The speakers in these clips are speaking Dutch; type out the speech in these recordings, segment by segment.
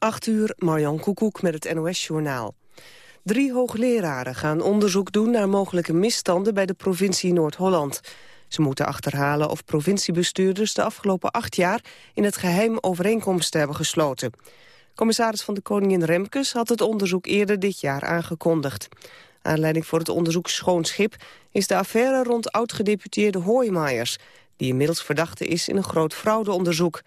8 uur, Marjan Koekoek met het NOS-journaal. Drie hoogleraren gaan onderzoek doen naar mogelijke misstanden bij de provincie Noord-Holland. Ze moeten achterhalen of provinciebestuurders de afgelopen acht jaar in het geheim overeenkomsten hebben gesloten. Commissaris van de Koningin Remkes had het onderzoek eerder dit jaar aangekondigd. Aanleiding voor het onderzoek Schoon Schip is de affaire rond oud-gedeputeerde Hoijmaiers, die inmiddels verdachte is in een groot fraudeonderzoek.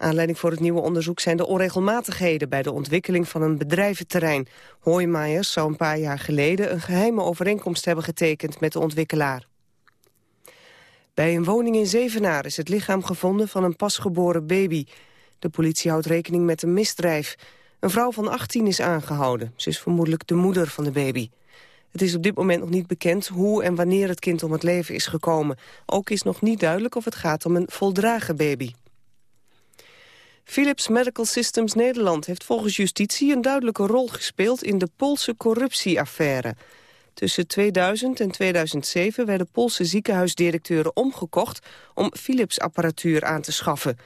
Aanleiding voor het nieuwe onderzoek zijn de onregelmatigheden bij de ontwikkeling van een bedrijventerrein. Hoijmaiers zou een paar jaar geleden een geheime overeenkomst hebben getekend met de ontwikkelaar. Bij een woning in Zevenaar is het lichaam gevonden van een pasgeboren baby. De politie houdt rekening met een misdrijf. Een vrouw van 18 is aangehouden. Ze is vermoedelijk de moeder van de baby. Het is op dit moment nog niet bekend hoe en wanneer het kind om het leven is gekomen. Ook is nog niet duidelijk of het gaat om een voldragen baby. Philips Medical Systems Nederland heeft volgens justitie een duidelijke rol gespeeld in de Poolse corruptieaffaire. Tussen 2000 en 2007 werden Poolse ziekenhuisdirecteuren omgekocht om Philips-apparatuur aan te schaffen.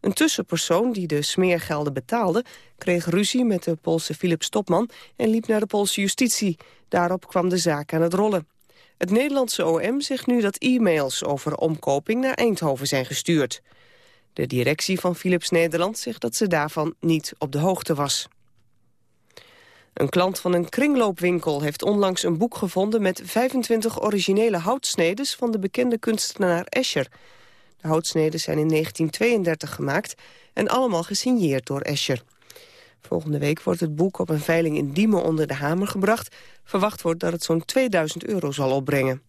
Een tussenpersoon die de smeergelden betaalde... kreeg ruzie met de Poolse Philips-topman en liep naar de Poolse justitie. Daarop kwam de zaak aan het rollen. Het Nederlandse OM zegt nu dat e-mails over omkoping naar Eindhoven zijn gestuurd. De directie van Philips Nederland zegt dat ze daarvan niet op de hoogte was. Een klant van een kringloopwinkel heeft onlangs een boek gevonden... met 25 originele houtsnedes van de bekende kunstenaar Escher. De houtsneden zijn in 1932 gemaakt en allemaal gesigneerd door Escher. Volgende week wordt het boek op een veiling in Diemen onder de hamer gebracht. Verwacht wordt dat het zo'n 2000 euro zal opbrengen.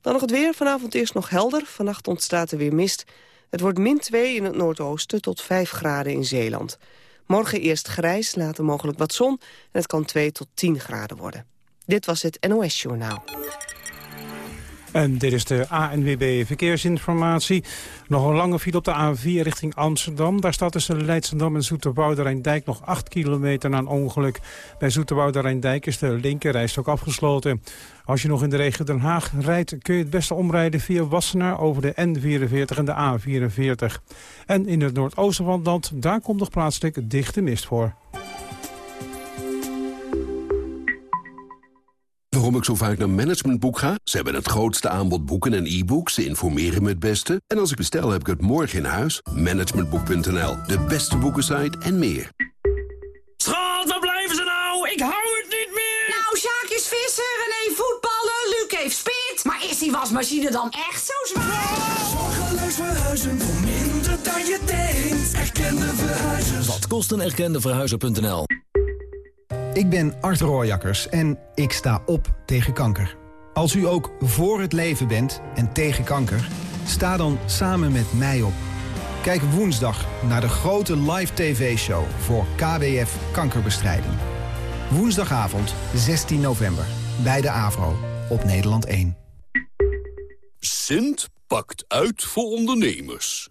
Dan nog het weer. Vanavond eerst nog helder. Vannacht ontstaat er weer mist. Het wordt min 2 in het noordoosten tot 5 graden in Zeeland. Morgen eerst grijs, later mogelijk wat zon. En het kan 2 tot 10 graden worden. Dit was het NOS Journaal. En dit is de ANWB Verkeersinformatie. Nog een lange file op de A4 richting Amsterdam. Daar staat tussen Leidschendam en Zoeterwoude-Rijndijk nog 8 kilometer na een ongeluk. Bij Zoeterwoude-Rijndijk is de linkerrijstok afgesloten. Als je nog in de regio Den Haag rijdt, kun je het beste omrijden via Wassenaar over de N44 en de A44. En in het noordoosten van het land, daar komt nog plaatselijk dichte mist voor. Waarom ik zo vaak naar Managementboek ga? Ze hebben het grootste aanbod boeken en e-books. Ze informeren me het beste. En als ik bestel, heb ik het morgen in huis. Managementboek.nl, de beste boekensite en meer. Schat, waar blijven ze nou? Ik hou het niet meer! Nou, Sjaak is vissen, René voetballen, Luc heeft spit. Maar is die wasmachine dan echt zo zwaar? Zorgeloos verhuizen voor minder dan je denkt. Erkende verhuizers. Wat kost een erkende verhuizer.nl? Ik ben Art Rooijakkers en ik sta op tegen kanker. Als u ook voor het leven bent en tegen kanker, sta dan samen met mij op. Kijk woensdag naar de grote live tv-show voor KWF Kankerbestrijding. Woensdagavond 16 november bij de AVRO op Nederland 1. Sint pakt uit voor ondernemers.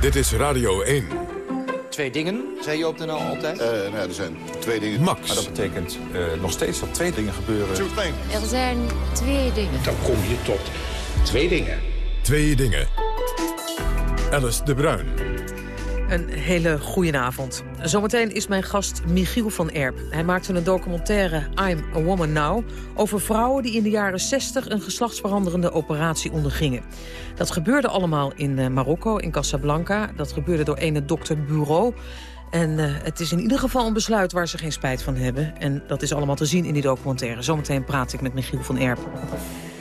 Dit is Radio 1. Twee dingen, zei je op de NL altijd? Uh, nou, er zijn twee dingen. Max. Maar dat betekent uh, nog steeds dat twee dingen gebeuren. Er zijn twee dingen. Dan kom je tot twee dingen. Twee dingen. Alice de Bruin. Een hele goede avond. Zometeen is mijn gast Michiel van Erp. Hij maakte een documentaire I'm a Woman Now... over vrouwen die in de jaren 60 een geslachtsveranderende operatie ondergingen. Dat gebeurde allemaal in eh, Marokko, in Casablanca. Dat gebeurde door ene dokter Bureau. En uh, het is in ieder geval een besluit waar ze geen spijt van hebben. En dat is allemaal te zien in die documentaire. Zometeen praat ik met Michiel van Erp.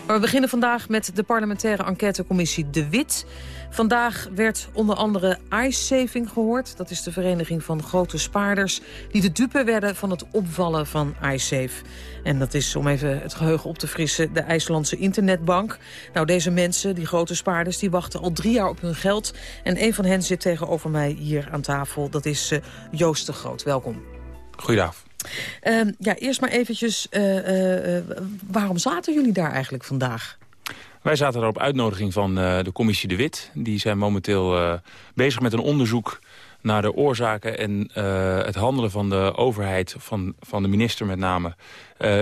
We beginnen vandaag met de parlementaire enquêtecommissie De Wit. Vandaag werd onder andere Ice Saving gehoord. Dat is de vereniging van grote spaarders... die de dupe werden van het opvallen van iSafe. En dat is, om even het geheugen op te frissen, de IJslandse internetbank. Nou, deze mensen, die grote spaarders, die wachten al drie jaar op hun geld. En een van hen zit tegenover mij hier aan tafel. Dat is uh, Joost de Groot. Welkom. Goedenavond. Uh, ja, eerst maar eventjes, uh, uh, waarom zaten jullie daar eigenlijk vandaag? Wij zaten er op uitnodiging van de commissie De Wit. Die zijn momenteel bezig met een onderzoek naar de oorzaken en het handelen van de overheid, van, van de minister met name,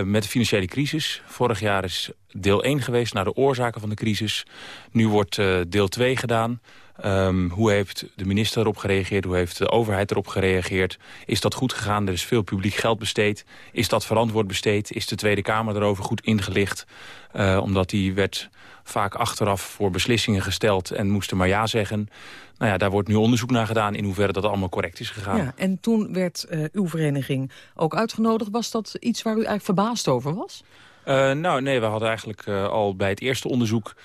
met de financiële crisis. Vorig jaar is deel 1 geweest naar de oorzaken van de crisis. Nu wordt deel 2 gedaan. Um, hoe heeft de minister erop gereageerd? Hoe heeft de overheid erop gereageerd? Is dat goed gegaan? Er is veel publiek geld besteed. Is dat verantwoord besteed? Is de Tweede Kamer erover goed ingelicht? Uh, omdat die werd vaak achteraf voor beslissingen gesteld en moest er maar ja zeggen. Nou ja, daar wordt nu onderzoek naar gedaan in hoeverre dat allemaal correct is gegaan. Ja, en toen werd uh, uw vereniging ook uitgenodigd. Was dat iets waar u eigenlijk verbaasd over was? Uh, nou, nee, we hadden eigenlijk al bij het eerste onderzoek...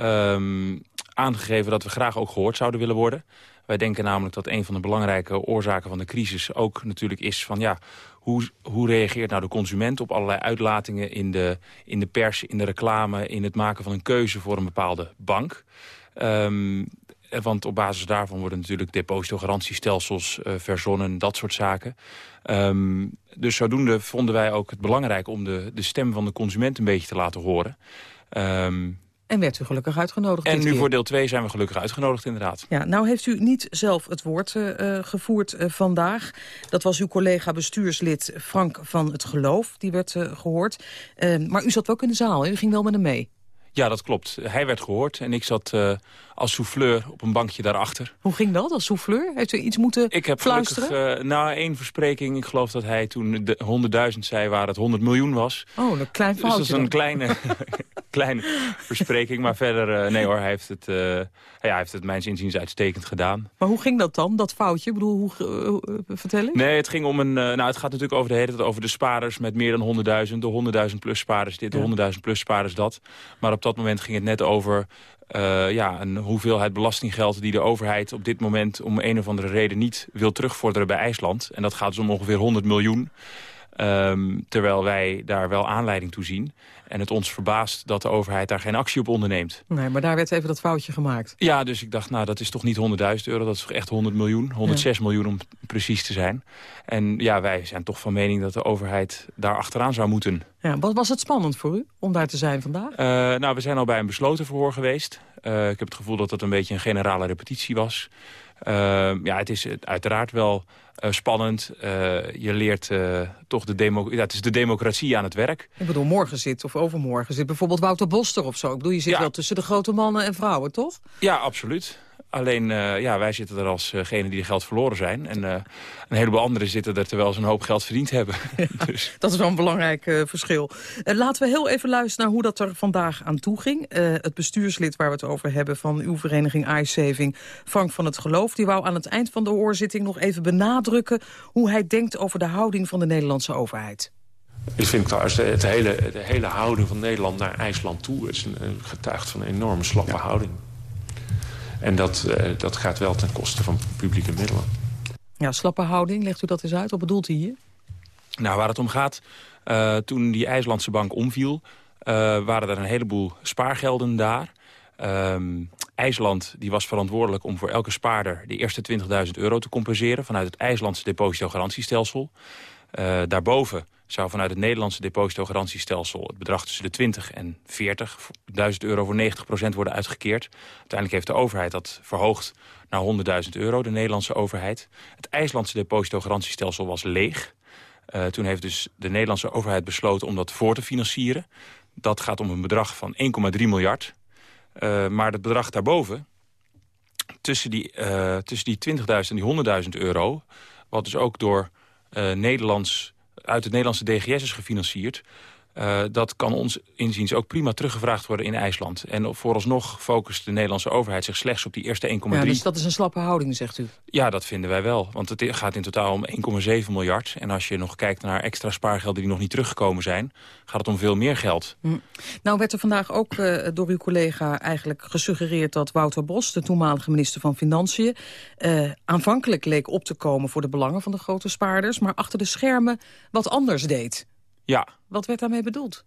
Um, aangegeven dat we graag ook gehoord zouden willen worden. Wij denken namelijk dat een van de belangrijke oorzaken van de crisis ook natuurlijk is van ja, hoe, hoe reageert nou de consument op allerlei uitlatingen in de, in de pers, in de reclame, in het maken van een keuze voor een bepaalde bank. Um, want op basis daarvan worden natuurlijk depositogarantiestelsels uh, verzonnen, dat soort zaken. Um, dus zodoende vonden wij ook het belangrijk om de, de stem van de consument een beetje te laten horen. Um, en werd u gelukkig uitgenodigd. En nu voor deel 2 zijn we gelukkig uitgenodigd, inderdaad. Ja, nou heeft u niet zelf het woord uh, gevoerd uh, vandaag. Dat was uw collega bestuurslid Frank van het Geloof. Die werd uh, gehoord. maar u zat ook in de zaal. Hè? U ging wel met hem mee. Ja, dat klopt. Hij werd gehoord en ik zat als souffleur op een bankje daarachter. Hoe ging dat als souffleur? Heeft u iets moeten ik heb fluisteren? Gelukkig, uh, na één verspreking, ik geloof dat hij toen 100.000 zei waar het 100 miljoen was. Oh, een klein foutje Dus dat is een kleine, kleine verspreking. Maar verder, uh, nee hoor, hij heeft, het, ja, hij heeft het mijns inziens uitstekend gedaan. Maar hoe ging dat dan, dat foutje? Ik bedoel, hoe, vertel ik? Nee, het ging om een, nou het gaat natuurlijk over de hele tijd over de spaarders met meer dan 100.000. De 100.000 plus spaarders dit, de ja. 100.000 plus spaarders dat. Maar op dat moment ging het net over ja, een hoeveelheid belastinggeld die de overheid op dit moment om een of andere reden niet wil terugvorderen bij IJsland. En dat gaat dus om ongeveer 100 miljoen. Um, terwijl wij daar wel aanleiding toe zien. En het ons verbaast dat de overheid daar geen actie op onderneemt. Nee, maar daar werd even dat foutje gemaakt. Ja, dus ik dacht, nou, dat is toch niet 100.000 euro. Dat is toch echt 100 miljoen. 106 ja. miljoen om precies te zijn. En ja, wij zijn toch van mening dat de overheid daar achteraan zou moeten. Ja, wat was het spannend voor u om daar te zijn vandaag? Uh, nou, we zijn al bij een besloten verhoor geweest. Uh, ik heb het gevoel dat dat een beetje een generale repetitie was. Uh, ja, het is uiteraard wel uh, spannend. Uh, je leert toch de demo ja, het is de democratie aan het werk. Ik bedoel, morgen zit of overmorgen zit bijvoorbeeld Wouter Boster of zo. Ik bedoel, je zit ja. wel tussen de grote mannen en vrouwen, toch? Ja, absoluut. Alleen, uh, ja, wij zitten er alsgene die de geld verloren zijn. En uh, een heleboel anderen zitten er terwijl ze een hoop geld verdiend hebben. Ja, dus. Dat is wel een belangrijk uh, verschil. laten we heel even luisteren naar hoe dat er vandaag aan toe ging. het bestuurslid waar we het over hebben van uw vereniging iSaving, Frank van het Geloof... die wou aan het eind van de hoorzitting nog even benadrukken... hoe hij denkt over de houding van de Nederlandse overheid. Ik vind trouwens de, de, hele, de hele houding van Nederland naar IJsland toe... is een, een getuigt van een enorme slappe ja. houding. En dat, uh, dat gaat wel ten koste van publieke middelen. Ja, slappe houding, legt u dat eens uit. Wat bedoelt u hier? Nou, waar het om gaat, uh, toen die IJslandse bank omviel... Uh, waren er een heleboel spaargelden daar. Um, IJsland die was verantwoordelijk om voor elke spaarder... de eerste 20.000 euro te compenseren... vanuit het IJslandse depositogarantiestelsel. Uh, daarboven zou vanuit het Nederlandse depositogarantiestelsel... het bedrag tussen de 20 en 40.000 euro voor 90% worden uitgekeerd. Uiteindelijk heeft de overheid dat verhoogd naar 100.000 euro, de Nederlandse overheid. Het IJslandse depositogarantiestelsel was leeg. Uh, toen heeft dus de Nederlandse overheid besloten om dat voor te financieren. Dat gaat om een bedrag van 1,3 miljard. Uh, maar het bedrag daarboven, tussen die, uh, tussen die 20.000 en die 100.000 euro... wat dus ook door Nederlands uit het Nederlandse DGS is gefinancierd... Uh, dat kan ons inziens ook prima teruggevraagd worden in IJsland. En vooralsnog focust de Nederlandse overheid zich slechts op die eerste 1,3. Ja, dus dat is een slappe houding, zegt u? Ja, dat vinden wij wel. Want het gaat in totaal om 1,7 miljard. En als je nog kijkt naar extra spaargelden die nog niet teruggekomen zijn... gaat het om veel meer geld. Hm. Nou werd er vandaag ook uh, door uw collega eigenlijk gesuggereerd... dat Wouter Bos, de toenmalige minister van Financiën... Uh, aanvankelijk leek op te komen voor de belangen van de grote spaarders... maar achter de schermen wat anders deed. Ja. Wat werd daarmee bedoeld?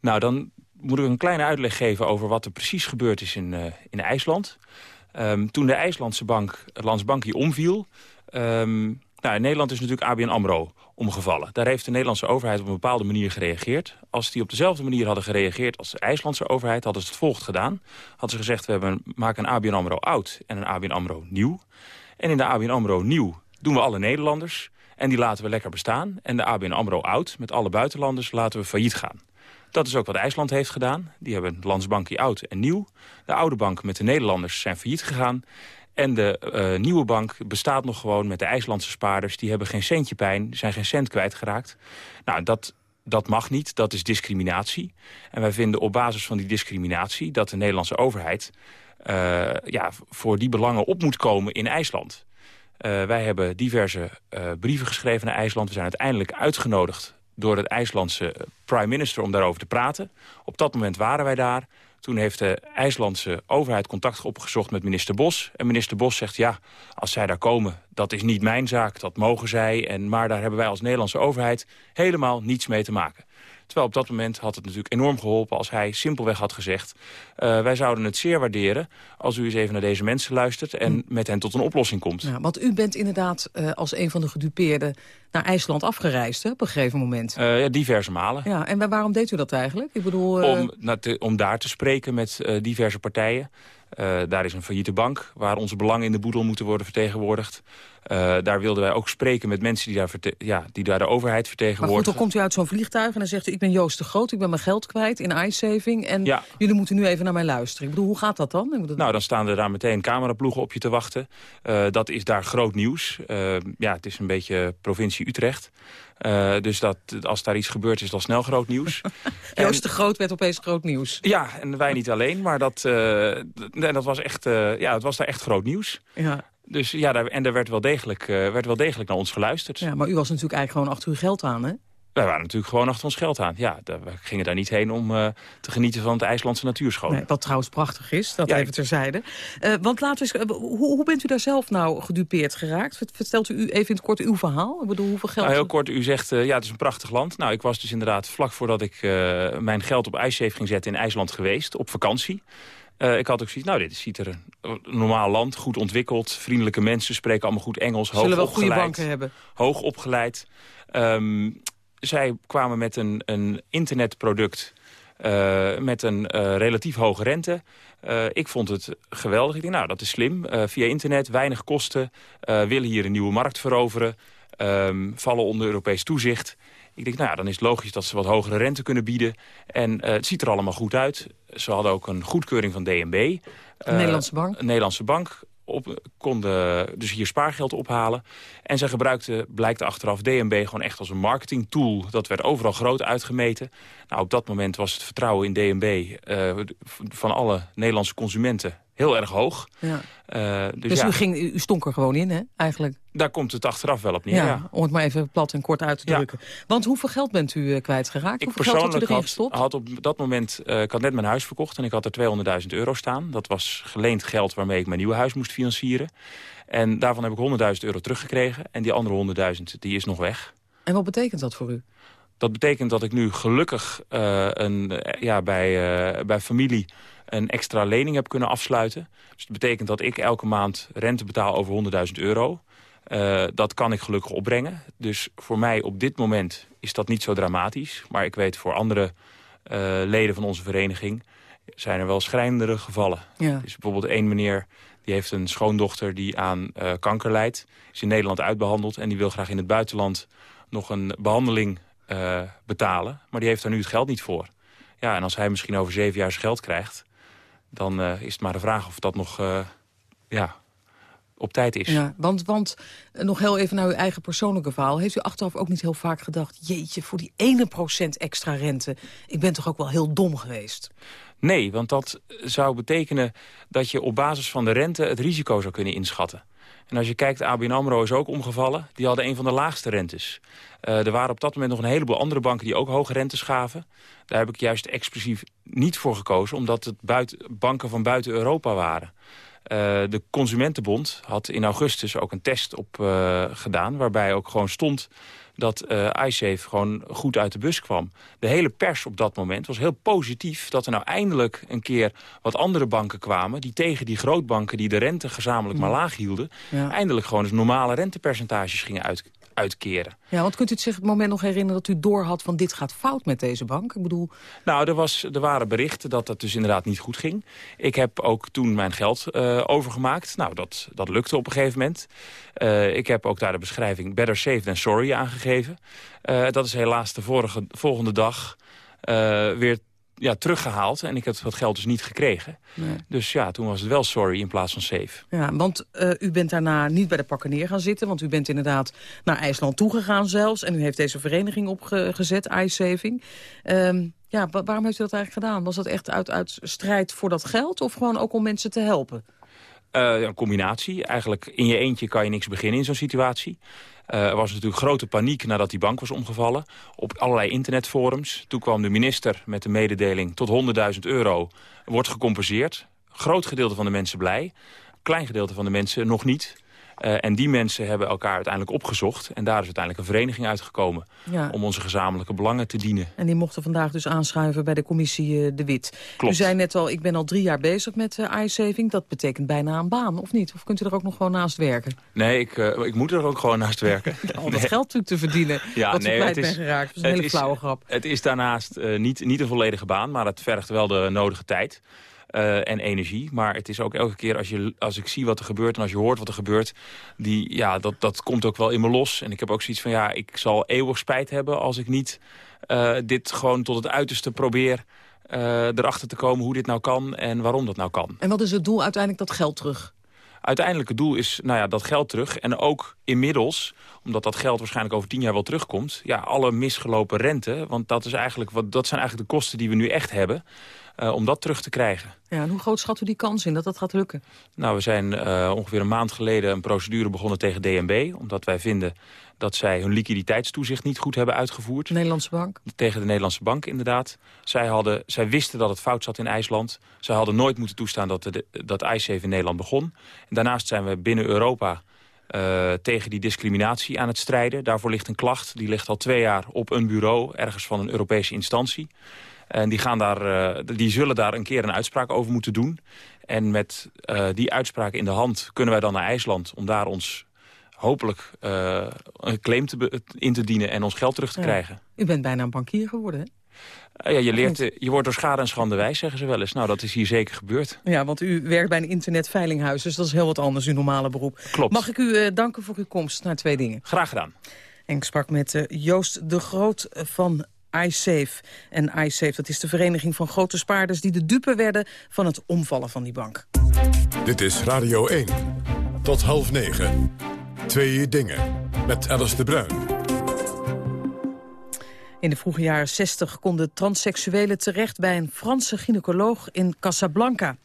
Nou, dan moet ik een kleine uitleg geven over wat er precies gebeurd is in, uh, in IJsland. Um, toen de IJslandse bank, het Landsbankie, omviel... Um, nou, in Nederland is natuurlijk ABN AMRO omgevallen. Daar heeft de Nederlandse overheid op een bepaalde manier gereageerd. Als die op dezelfde manier hadden gereageerd als de IJslandse overheid... hadden ze het volgend gedaan. Hadden ze gezegd, we hebben, maken een ABN AMRO oud en een ABN AMRO nieuw. En in de ABN AMRO nieuw doen we alle Nederlanders... En die laten we lekker bestaan. En de ABN AMRO oud, met alle buitenlanders, laten we failliet gaan. Dat is ook wat IJsland heeft gedaan. Die hebben Landsbankie oud en nieuw. De oude bank met de Nederlanders zijn failliet gegaan. En de uh, nieuwe bank bestaat nog gewoon met de IJslandse spaarders. Die hebben geen centje pijn, zijn geen cent kwijtgeraakt. Nou, dat, dat mag niet, dat is discriminatie. En wij vinden op basis van die discriminatie... dat de Nederlandse overheid uh, ja, voor die belangen op moet komen in IJsland. Uh, wij hebben diverse uh, brieven geschreven naar IJsland. We zijn uiteindelijk uitgenodigd door het IJslandse prime minister om daarover te praten. Op dat moment waren wij daar. Toen heeft de IJslandse overheid contact opgezocht met minister Bos. En minister Bos zegt, ja, als zij daar komen, dat is niet mijn zaak, dat mogen zij. En, maar daar hebben wij als Nederlandse overheid helemaal niets mee te maken. Terwijl op dat moment had het natuurlijk enorm geholpen als hij simpelweg had gezegd... Uh, wij zouden het zeer waarderen als u eens even naar deze mensen luistert... en hm. met hen tot een oplossing komt. Ja, want u bent inderdaad uh, als een van de gedupeerden naar IJsland afgereisd hè, op een gegeven moment. Uh, ja, diverse malen. Ja, en waarom deed u dat eigenlijk? Ik bedoel, om, te, om daar te spreken met diverse partijen. Daar is een failliete bank waar onze belangen in de boedel moeten worden vertegenwoordigd. Uh, daar wilden wij ook spreken met mensen die daar, ja, die daar de overheid vertegenwoordigen. Maar goed, dan komt u uit zo'n vliegtuig en dan zegt u... ik ben Joost de Groot, ik ben mijn geld kwijt in iSaving... en ja. jullie moeten nu even naar mij luisteren. Ik bedoel, hoe gaat dat dan? Bedoel... Nou, dan staan er daar meteen cameraploegen op je te wachten. Uh, dat is daar groot nieuws. ja, het is een beetje provincie Utrecht. Uh, dus dat, als daar iets gebeurt is dat snel groot nieuws. Joost de Groot werd opeens groot nieuws. Ja, en wij niet alleen, maar dat, uh, dat was echt, uh, ja, het was daar echt groot nieuws. Ja. Dus ja, daar, en er werd wel, degelijk, werd wel degelijk naar ons geluisterd. Ja, maar u was natuurlijk eigenlijk gewoon achter uw geld aan, hè? Wij waren natuurlijk gewoon achter ons geld aan. Ja, we gingen daar niet heen om uh, te genieten van het IJslandse natuurschoon. Nee, wat trouwens prachtig is, dat ja, even terzijde. Uh, want laten we eens, uh, hoe, hoe, bent u daar zelf nou gedupeerd geraakt? Vertelt u even in het kort uw verhaal? Ik bedoel, hoeveel geld... Nou, heel kort, u zegt, ja, het is een prachtig land. Nou, ik was dus inderdaad vlak voordat ik mijn geld op ijssafe ging zetten in IJsland geweest, op vakantie. Uh, ik had ook zoiets, nou, dit ziet er een normaal land, goed ontwikkeld. Vriendelijke mensen, spreken allemaal goed Engels, hoog Zullen wel opgeleid. goede banken hebben. Hoog opgeleid. Um, zij kwamen met een, een internetproduct uh, met een uh, relatief hoge rente. Uh, ik vond het geweldig. Ik dacht, nou, dat is slim. via internet, weinig kosten. willen hier een nieuwe markt veroveren. Um, vallen onder Europees toezicht. Ik denk, nou ja, dan is het logisch dat ze wat hogere rente kunnen bieden. En het ziet er allemaal goed uit. Ze hadden ook een goedkeuring van DNB. Een Nederlandse bank. Een Nederlandse bank op, konden dus hier spaargeld ophalen. En zij gebruikten, blijkt achteraf, DNB gewoon echt als een marketingtool. Dat werd overal groot uitgemeten. Nou, op dat moment was het vertrouwen in DNB uh, van alle Nederlandse consumenten heel erg hoog. Ja. Uh, dus dus ja. u, ging, u stonk er gewoon in, hè, eigenlijk? Daar komt het achteraf wel op neer, ja, ja. Om het maar even plat en kort uit te drukken. Want hoeveel geld bent u uh, kwijtgeraakt? Ik hoeveel geld had u erin had, gestopt? had op dat moment, uh, ik had net mijn huis verkocht en ik had er 200.000 euro staan. Dat was geleend geld waarmee ik mijn nieuwe huis moest financieren. En daarvan heb ik 100.000 euro teruggekregen. En die andere 100.000 die is nog weg. En wat betekent dat voor u? Dat betekent dat ik nu gelukkig een, ja, bij, bij familie een extra lening heb kunnen afsluiten. Dus dat betekent dat ik elke maand rente betaal over 100.000 euro. Uh, dat kan ik gelukkig opbrengen. Dus voor mij op dit moment is dat niet zo dramatisch. Maar ik weet voor andere uh, leden van onze vereniging... zijn er wel schrijnendere gevallen. Ja. Dus bijvoorbeeld één meneer die heeft een schoondochter die aan uh, kanker lijdt. Is in Nederland uitbehandeld en die wil graag in het buitenland... nog een behandeling betalen. Maar die heeft daar nu het geld niet voor. Ja, en als hij misschien over zeven jaar zijn geld krijgt dan is het maar de vraag of dat nog ja, op tijd is. Ja, want, want eh, nog heel even naar uw eigen persoonlijke verhaal. Heeft u achteraf ook niet heel vaak gedacht... jeetje, voor die ene procent extra rente... ik ben toch ook wel heel dom geweest? Nee, want dat zou betekenen dat je op basis van de rente... het risico zou kunnen inschatten. En als je kijkt, ABN AMRO is ook omgevallen. Die hadden een van de laagste rentes. Uh, er waren op dat moment nog een heleboel andere banken die ook hoge rentes gaven. Daar heb ik juist exclusief niet voor gekozen... omdat het buiten, banken van buiten Europa waren. Uh, de Consumentenbond had in augustus ook een test op uh, gedaan... waarbij ook gewoon stond dat uh, iSafe gewoon goed uit de bus kwam. De hele pers op dat moment was heel positief... dat er nou eindelijk een keer wat andere banken kwamen... die tegen die grootbanken die de rente gezamenlijk maar laag hielden... Ja. eindelijk gewoon eens normale rentepercentages gingen uit, uitkeren. Ja, want kunt u zich het moment nog herinneren dat u doorhad van dit gaat fout met deze bank? Ik bedoel... Nou, er, was, er waren berichten dat dat dus inderdaad niet goed ging. Ik heb ook toen mijn geld uh, overgemaakt. Nou, dat, dat lukte op een gegeven moment. Uh, ik heb ook daar de beschrijving better safe than sorry aangegeven. Uh, dat is helaas de vorige, volgende dag weer ja, teruggehaald. En ik heb dat geld dus niet gekregen. Nee. Dus ja, toen was het wel sorry in plaats van safe. Ja, want uh, u bent daarna niet bij de pakken neer gaan zitten. Want u bent inderdaad naar IJsland toegegaan zelfs. En u heeft deze vereniging opgezet, iSaving. Um, ja, waarom heeft u dat eigenlijk gedaan? Was dat echt uit, uit strijd voor dat geld? Of gewoon ook om mensen te helpen? Uh, een combinatie. Eigenlijk in je eentje kan je niks beginnen in zo'n situatie. Uh, er was natuurlijk grote paniek nadat die bank was omgevallen. Op allerlei internetforums. Toen kwam de minister met de mededeling tot 100.000 euro wordt gecompenseerd. Groot gedeelte van de mensen blij. Klein gedeelte van de mensen nog niet. Uh, en die mensen hebben elkaar uiteindelijk opgezocht. En daar is uiteindelijk een vereniging uitgekomen. Ja. Om onze gezamenlijke belangen te dienen. En die mochten vandaag dus aanschuiven bij de commissie uh, De Wit. Klopt. U zei net al, ik ben al drie jaar bezig met uh, iSaving. Dat betekent bijna een baan, of niet? Of kunt u er ook nog gewoon naast werken? Nee, ik, ik moet er ook gewoon naast werken. Al dat nee. geld natuurlijk te verdienen. Ja, wat nee, u kwijt bent geraakt. Dat is een hele is, flauwe grap. Het is daarnaast niet, niet een volledige baan, maar het vergt wel de nodige tijd. Uh, en energie. Maar het is ook elke keer als, je, als ik zie wat er gebeurt en als je hoort wat er gebeurt... Die, ja, dat, dat komt ook wel in me los. En ik heb ook zoiets van, ja, ik zal eeuwig spijt hebben... als ik niet uh, dit gewoon tot het uiterste probeer... Uh, erachter te komen hoe dit nou kan en waarom dat nou kan. En wat is het doel uiteindelijk dat geld terug? Uiteindelijke doel is nou ja, dat geld terug. En ook inmiddels, omdat dat geld waarschijnlijk over tien jaar wel terugkomt... ja, alle misgelopen rente, want dat, is eigenlijk wat, dat zijn eigenlijk de kosten die we nu echt hebben... Uh, om dat terug te krijgen. Ja, en hoe groot schat u die kans in dat dat gaat lukken? Nou, we zijn uh, ongeveer een maand geleden een procedure begonnen tegen DNB... omdat wij vinden dat zij hun liquiditeitstoezicht niet goed hebben uitgevoerd. De Nederlandse bank? Tegen de Nederlandse bank, inderdaad. Zij, hadden, zij wisten dat het fout zat in IJsland. Zij hadden nooit moeten toestaan dat, de, dat ICE in Nederland begon. En daarnaast zijn we binnen Europa... Uh, tegen die discriminatie aan het strijden. Daarvoor ligt een klacht. Die ligt al twee jaar op een bureau, ergens van een Europese instantie. En die, gaan daar, uh, die zullen daar een keer een uitspraak over moeten doen. En met uh, die uitspraak in de hand kunnen wij dan naar IJsland... om daar ons hopelijk uh, een claim te in te dienen en ons geld terug te ja. krijgen. U bent bijna een bankier geworden, hè? Uh, ja, je, leert, je wordt door schade en schande wijs, zeggen ze wel eens. Nou, dat is hier zeker gebeurd. Ja, want u werkt bij een internetveilinghuis, dus dat is heel wat anders, uw normale beroep. Klopt. Mag ik u danken voor uw komst naar twee dingen? Graag gedaan. En ik sprak met Joost de Groot van iSafe. En iSafe, dat is de vereniging van grote spaarders... die de dupe werden van het omvallen van die bank. Dit is Radio 1. Tot half negen. Twee dingen. Met Alice de Bruin. In de vroege jaren 60 konden transseksuelen terecht bij een Franse gynaecoloog in Casablanca.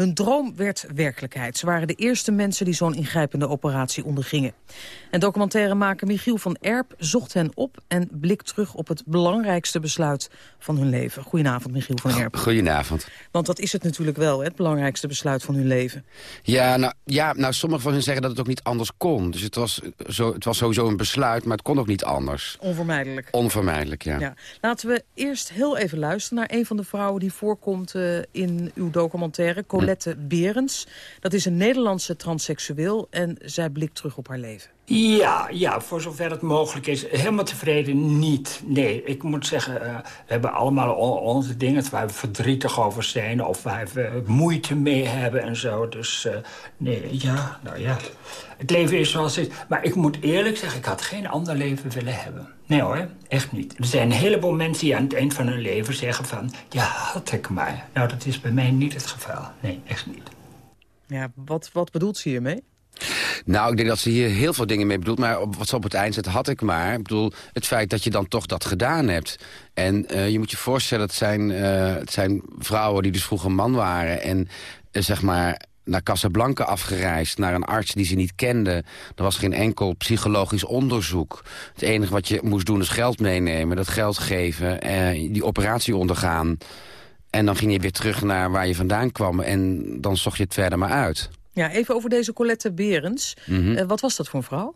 Hun droom werd werkelijkheid. Ze waren de eerste mensen die zo'n ingrijpende operatie ondergingen. En documentairemaker Michiel van Erp zocht hen op... en blikt terug op het belangrijkste besluit van hun leven. Goedenavond, Michiel van Erp. Goedenavond. Want dat is het natuurlijk wel, het belangrijkste besluit van hun leven. Ja, nou, ja, nou sommigen van hen zeggen dat het ook niet anders kon. Dus het was, zo, het was sowieso een besluit, maar het kon ook niet anders. Onvermijdelijk. Onvermijdelijk, ja. ja. Laten we eerst heel even luisteren naar een van de vrouwen... die voorkomt uh, in uw documentaire, Colette Berends. Dat is een Nederlandse transseksueel en zij blikt terug op haar leven. Ja, ja, voor zover het mogelijk is. Helemaal tevreden niet. Nee, ik moet zeggen, uh, we hebben allemaal onze dingen waar we verdrietig over zijn... of waar we moeite mee hebben en zo. Dus uh, nee, ja, nou ja. Het leven is zoals het is. Maar ik moet eerlijk zeggen, ik had geen ander leven willen hebben. Nee hoor, echt niet. Er zijn een heleboel mensen die aan het eind van hun leven zeggen van... ja, had ik maar. Nou, dat is bij mij niet het geval. Nee, echt niet. Ja, wat, wat bedoelt ze hiermee? Nou, ik denk dat ze hier heel veel dingen mee bedoelt. Maar wat ze op het eind zet, had ik maar. Ik bedoel, het feit dat je dan toch dat gedaan hebt. En uh, je moet je voorstellen, het zijn, uh, het zijn vrouwen die dus vroeger man waren. En uh, zeg maar naar Casablanca afgereisd, naar een arts die ze niet kende. Er was geen enkel psychologisch onderzoek. Het enige wat je moest doen is geld meenemen, dat geld geven, eh, die operatie ondergaan. En dan ging je weer terug naar waar je vandaan kwam en dan zocht je het verder maar uit. Ja, even over deze Colette Berends. Mm -hmm. uh, wat was dat voor een vrouw?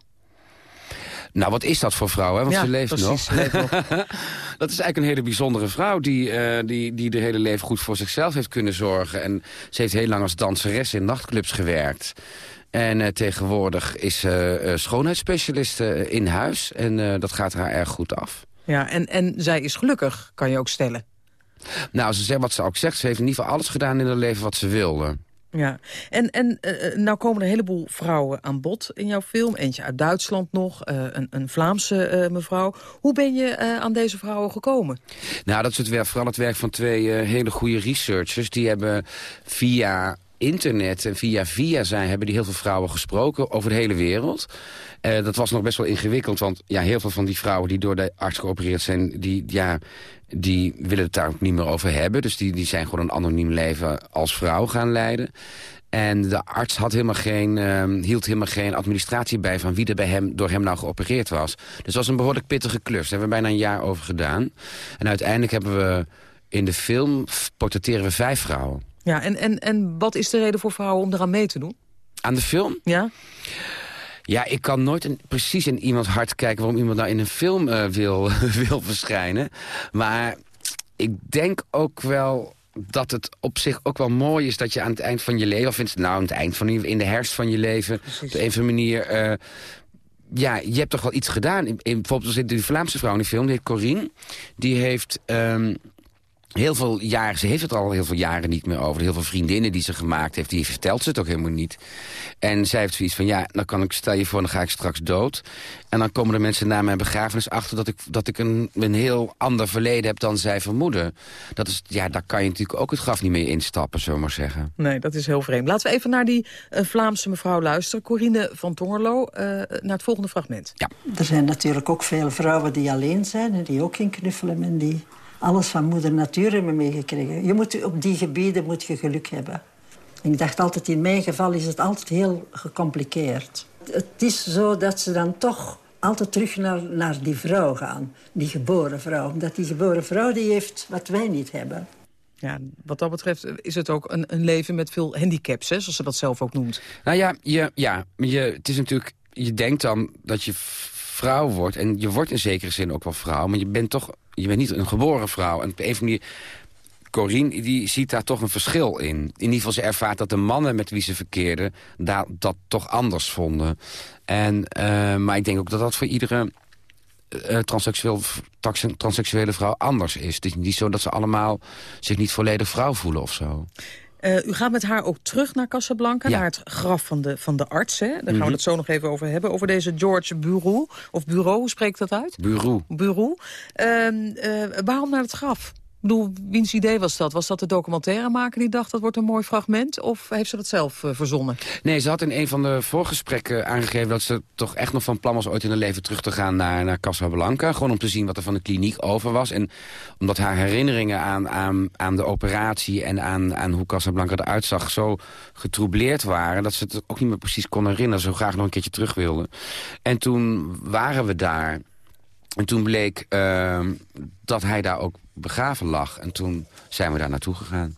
Nou, wat is dat voor vrouw, hè? Want ja, ze leeft precies, nog. Ze leeft nog. dat is eigenlijk een hele bijzondere vrouw... Die, uh, die, die de hele leven goed voor zichzelf heeft kunnen zorgen. En ze heeft heel lang als danseres in nachtclubs gewerkt. En uh, tegenwoordig is ze uh, schoonheidsspecialiste in huis. En dat gaat haar erg goed af. Ja, en, en zij is gelukkig, kan je ook stellen. Nou, ze zegt wat ze ook zegt. Ze heeft in ieder geval alles gedaan in haar leven wat ze wilde. Ja, en, en uh, nou komen er een heleboel vrouwen aan bod in jouw film. Eentje uit Duitsland nog, uh, een, een, Vlaamse mevrouw. Hoe ben je aan deze vrouwen gekomen? Nou, dat is het werk, vooral het werk van twee hele goede researchers. Die hebben via internet en via via zijn hebben die heel veel vrouwen gesproken over de hele wereld. Uh, dat was nog best wel ingewikkeld, want ja, heel veel van die vrouwen die door de arts geopereerd zijn, die, ja, die willen het daar ook niet meer over hebben. Dus die, die zijn gewoon een anoniem leven als vrouw gaan leiden. En de arts had helemaal geen, uh, hield helemaal geen administratie bij... van wie er bij hem, door hem nou geopereerd was. Dus het was een behoorlijk pittige klus. Daar hebben we bijna een jaar over gedaan. En uiteindelijk hebben we in de film... portretteren we vijf vrouwen. Ja, en, en, en wat is de reden voor vrouwen om eraan mee te doen? Aan de film? Ja. Ja, ik kan nooit een, precies in iemand hart kijken... waarom iemand nou in een film uh, wil, wil verschijnen. Maar ik denk ook wel dat het op zich ook wel mooi is... dat je aan het eind van je leven... of vindt, nou, aan het eind van in de herfst van je leven... Precies. op een of andere manier... Uh, ja, je hebt toch wel iets gedaan. In, in, bijvoorbeeld, er zit die Vlaamse vrouw in die film, die heet Corine. Die heeft... Um, heel veel jaren, ze heeft het al heel veel jaren niet meer over. Heel veel vriendinnen die ze gemaakt heeft, die vertelt ze het ook helemaal niet. En zij heeft zoiets van, ja, dan kan ik, stel je voor, dan ga ik straks dood. En dan komen er mensen na mijn begrafenis achter dat ik, dat ik een, een heel ander verleden heb dan zij vermoeden. Dat is, ja, daar kan je natuurlijk ook het graf niet mee instappen, zullen maar zeggen. Nee, dat is heel vreemd. Laten we even naar die uh, Vlaamse mevrouw luisteren. Corine van Tongerlo, uh, naar het volgende fragment. Ja. Er zijn natuurlijk ook veel vrouwen die alleen zijn en die ook geen knuffelen en die alles van moeder natuur hebben meegekregen. Je moet, op die gebieden moet je geluk hebben. Ik dacht altijd, in mijn geval is het altijd heel gecompliceerd. Het is zo dat ze dan toch altijd terug naar, naar die vrouw gaan. Die geboren vrouw. Omdat die geboren vrouw die heeft wat wij niet hebben. Ja, wat dat betreft is het ook een, een leven met veel handicaps, hè, zoals ze dat zelf ook noemt. Nou ja, je, ja je, het is natuurlijk, je denkt dan dat je vrouw wordt. En je wordt in zekere zin ook wel vrouw. Maar je bent toch je bent niet een geboren vrouw. En op een of. Corine die ziet daar toch een verschil in. In ieder geval, ze ervaart dat de mannen met wie ze verkeerde... dat, dat toch anders vonden. En, uh, maar ik denk ook dat dat voor iedere uh, transseksuele vrouw anders is. Het is niet zo dat ze allemaal zich niet volledig vrouw voelen of zo. Uh, u gaat met haar ook terug naar Casablanca, ja. naar het graf van de, van de arts. Hè? Daar gaan mm -hmm. we het zo nog even over hebben. Over deze George Bureau, of Bureau, hoe spreekt dat uit? Bureau. Bureau. Uh, uh, waarom naar het graf? Bedoel, wiens idee was dat? Was dat de documentairemaker die dacht dat wordt een mooi fragment? Of heeft ze dat zelf uh, verzonnen? Nee, ze had in een van de voorgesprekken aangegeven... dat ze toch echt nog van plan was ooit in haar leven terug te gaan naar, naar Casablanca. Gewoon om te zien wat er van de kliniek over was. En omdat haar herinneringen aan, aan, aan de operatie en aan, aan hoe Casablanca eruit zag... zo getroubleerd waren dat ze het ook niet meer precies kon herinneren. Zo graag nog een keertje terug wilde. En toen waren we daar... En toen bleek uh, dat hij daar ook begraven lag. En toen zijn we daar naartoe gegaan.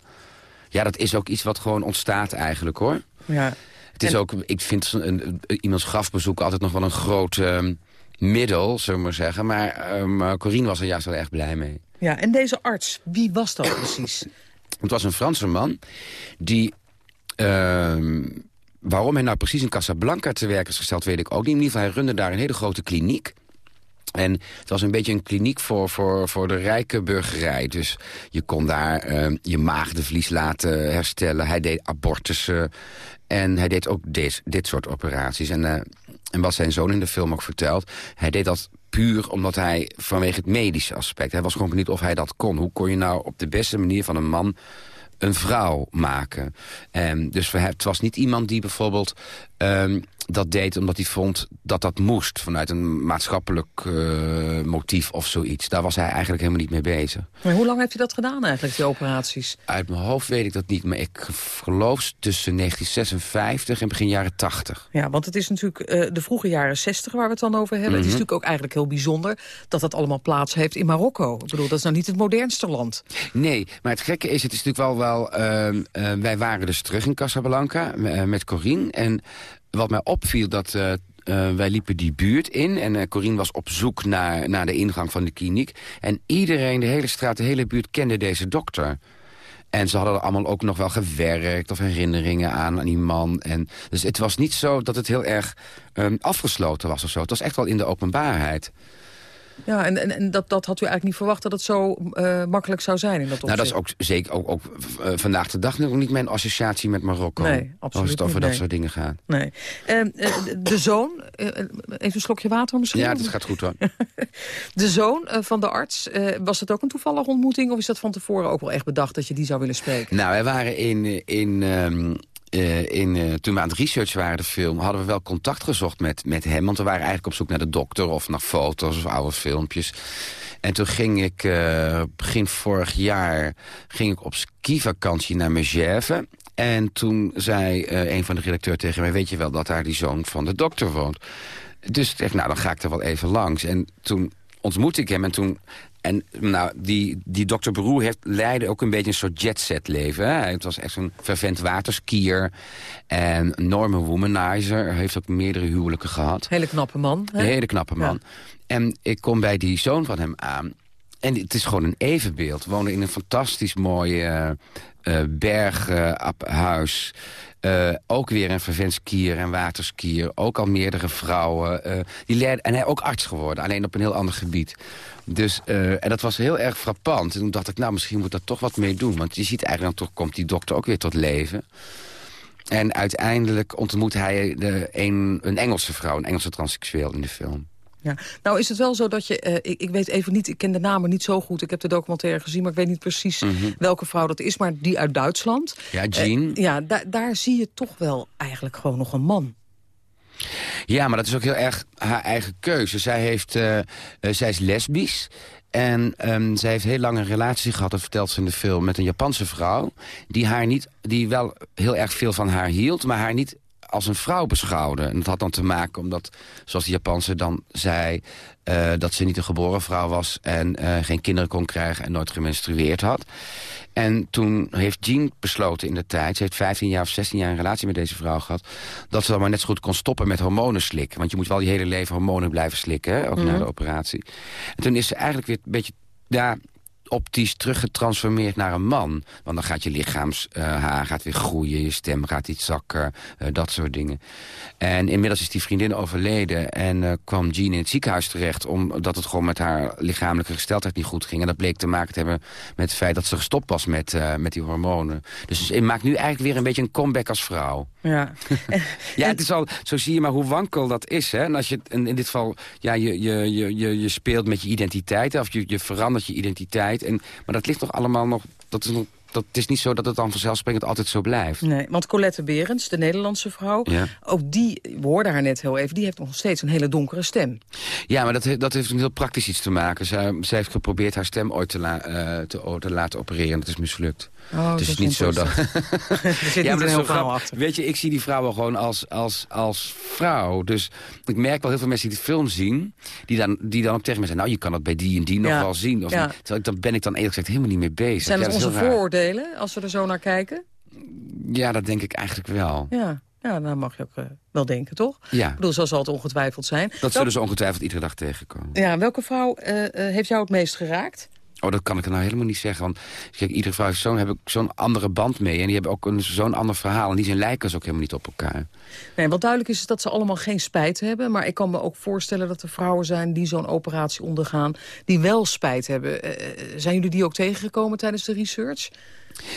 Ja, dat is ook iets wat gewoon ontstaat eigenlijk, hoor. Ja. Het is en... ook, ik vind een, iemands grafbezoek altijd nog wel een groot uh, middel, zullen we maar zeggen. Maar um, Corine was er juist wel erg blij mee. Ja, en deze arts, wie was dat precies? Het was een Franse man die... Uh, waarom hij nou precies in Casablanca te werk is gesteld, weet ik ook niet. In ieder geval, hij runde daar een hele grote kliniek. En het was een beetje een kliniek voor, voor, voor de rijke burgerij. Dus je kon daar uh, je maagdenvlies laten herstellen. Hij deed abortussen. En hij deed ook dit, dit soort operaties. En, uh, en wat zijn zoon in de film ook vertelt... hij deed dat puur omdat hij vanwege het medische aspect... hij was gewoon benieuwd of hij dat kon. Hoe kon je nou op de beste manier van een man een vrouw maken. Um, dus het was niet iemand die bijvoorbeeld ehm, dat deed omdat hij vond dat dat moest... vanuit een maatschappelijk eh, motief of zoiets. Daar was hij eigenlijk helemaal niet mee bezig. Maar hoe lang heeft hij dat gedaan eigenlijk, die operaties? Uit mijn hoofd weet ik dat niet, maar ik geloof tussen 1956 en begin jaren 80. Ja, want het is natuurlijk eh, de vroege jaren 60 waar we het dan over hebben. Het is Mhm. natuurlijk ook eigenlijk heel bijzonder dat dat allemaal plaats heeft in Marokko. Ik bedoel, dat is nou niet het modernste land. Nee, maar het gekke is, het is natuurlijk wel wel... ehm, eh, wij waren dus terug in Casablanca eh, met Corine. En wat mij opviel, dat eh, eh, wij liepen die buurt in. En eh, Corine was op zoek naar, naar de ingang van de kliniek. En iedereen, de hele straat, de hele buurt kende deze dokter. En ze hadden allemaal ook nog wel gewerkt of herinneringen aan, aan die man. En, dus het was niet zo dat het heel erg ehm, afgesloten was of zo. Het was echt wel in de openbaarheid. Ja, en, en, en dat, dat had u eigenlijk niet verwacht dat het zo eh, makkelijk zou zijn in dat opzicht. Nou, dat is ook zeker ook, ook eh, vandaag de dag nog niet mijn associatie met Marokko. Nee, absoluut Als het over niet, dat nee. soort dingen gaat. Nee. Ehm, eh, de- zoon, even een slokje water misschien? Ja, dat gaat goed hoor. De zoon van de arts, was het ook een toevallige ontmoeting... of is dat van tevoren ook wel echt bedacht dat je die zou willen spreken? Nou, wij waren in... in ehm, eh, in, eh, toen we aan het research waren, de film, hadden we wel contact gezocht met, met hem. Want we waren eigenlijk op zoek naar de dokter of naar foto's of oude filmpjes. En toen ging ik, eh, begin vorig jaar, ging ik op skivakantie naar Megève. En toen zei een van de redacteurs tegen mij... weet je wel dat daar die zoon van de dokter woont? Dus ik dacht, nou, dan ga ik er wel even langs. En toen ontmoette ik hem en toen... En nou, die, die dokter Beroe heeft, leidde ook een beetje een soort jetset leven. Hè? Hij was echt zo'n fervent waterskier. En een enorme womanizer. Hij heeft ook meerdere huwelijken gehad. Hele knappe man. Hè? Een hele knappe man. En ik kom bij die zoon van hem aan. En het is gewoon een evenbeeld. We wonen in een fantastisch mooi eh, eh, berghuis. Eh, ook weer een vervent skier en waterskier. Ook al meerdere vrouwen. eh, die leiden, en hij ook arts geworden, alleen op een heel ander gebied. Dus, eh, en dat was heel erg frappant. En toen dacht ik, nou, misschien moet dat toch wat mee doen. Want je ziet eigenlijk, dan toch komt die dokter ook weer tot leven. En uiteindelijk ontmoet hij de, een, een Engelse vrouw, een Engelse transseksueel in de film. Ja. Nou is het wel zo dat je, eh, ik, ik weet even niet, ik ken de namen niet zo goed. Ik heb de documentaire gezien, maar ik weet niet precies welke vrouw dat is. Maar die uit Duitsland. Ja, Jean. Eh, ja, da daar zie je toch wel eigenlijk gewoon nog een man. Ja, maar dat is ook heel erg haar eigen keuze. Zij, heeft, eh, zij is lesbisch. En ehm, zij heeft heel lang een relatie gehad, dat vertelt ze in de film... met een Japanse vrouw, die, haar niet, die wel heel erg veel van haar hield... maar haar niet als een vrouw beschouwde. En dat had dan te maken omdat, zoals de Japanse dan zei... eh, dat ze niet een geboren vrouw was en eh, geen kinderen kon krijgen... en nooit gemenstrueerd had. En toen heeft Jean besloten in de tijd... ze heeft 15 jaar of 16 jaar een relatie met deze vrouw gehad... dat ze dan maar net zo goed kon stoppen met hormonen slikken. Want je moet wel je hele leven hormonen blijven slikken, hè, ook na Mhm. de operatie. En toen is ze eigenlijk weer een beetje... Ja, optisch teruggetransformeerd naar een man. Want dan gaat je lichaamshaar gaat weer groeien, je stem gaat iets zakken, eh, dat soort dingen. En inmiddels is die vriendin overleden en eh, kwam Jean in het ziekenhuis terecht... omdat het gewoon met haar lichamelijke gesteldheid niet goed ging. En dat bleek te maken te hebben met het feit dat ze gestopt was met, eh, met die hormonen. Dus ze maakt nu eigenlijk weer een beetje een comeback als vrouw. Ja. Ja, het is al, zo zie je maar hoe wankel dat is. Hè? En als je in, dit geval, ja, je, je, je, je, je speelt met je identiteit, of je, je verandert je identiteit. En, maar dat ligt toch allemaal nog, dat is nog, dat het is niet zo dat het dan vanzelfsprekend altijd zo blijft. Nee, want Colette Berends, de Nederlandse vrouw... Ja. ook die, we hoorden haar net heel even... die heeft nog steeds een hele donkere stem. Ja, maar dat, dat heeft een heel praktisch iets te maken. Zij, zij heeft geprobeerd haar stem ooit te, la- eh, te, laten opereren. Dat is mislukt. Oh, dus het is niet zo dat... er zit ja, niet maar een verhaal grappig. achter. Weet je, ik zie die vrouwen gewoon als, als, als vrouw. Dus ik merk wel heel veel mensen die de film zien... die dan, die dan ook tegen me zeggen... nou, je kan dat bij die en die nog Ja. wel zien. Of Ja. niet. Terwijl ik, dan ben ik dan eerlijk gezegd helemaal niet mee bezig. Zijn ja, dat is onze heel als we er zo naar kijken? Ja, dat denk ik eigenlijk wel. Ja, ja nou mag je ook eh, wel denken, toch? Ja. Ik bedoel, zo zal het ongetwijfeld zijn. Dat zullen ze ongetwijfeld iedere dag tegenkomen. Ja, welke vrouw eh, eh, heeft jou het meest geraakt? Oh, dat kan ik er nou helemaal niet zeggen. Want kijk, iedere vrouw heeft zo'n heb ik zo'n andere band mee. En die hebben ook een- zo'n ander verhaal. En die zijn lijken ze ook helemaal niet op elkaar. Nee, wat duidelijk is, is dat ze allemaal geen spijt hebben. Maar ik kan me ook voorstellen dat er vrouwen zijn die zo'n operatie ondergaan... die wel spijt hebben. Zijn jullie die ook tegengekomen tijdens de research?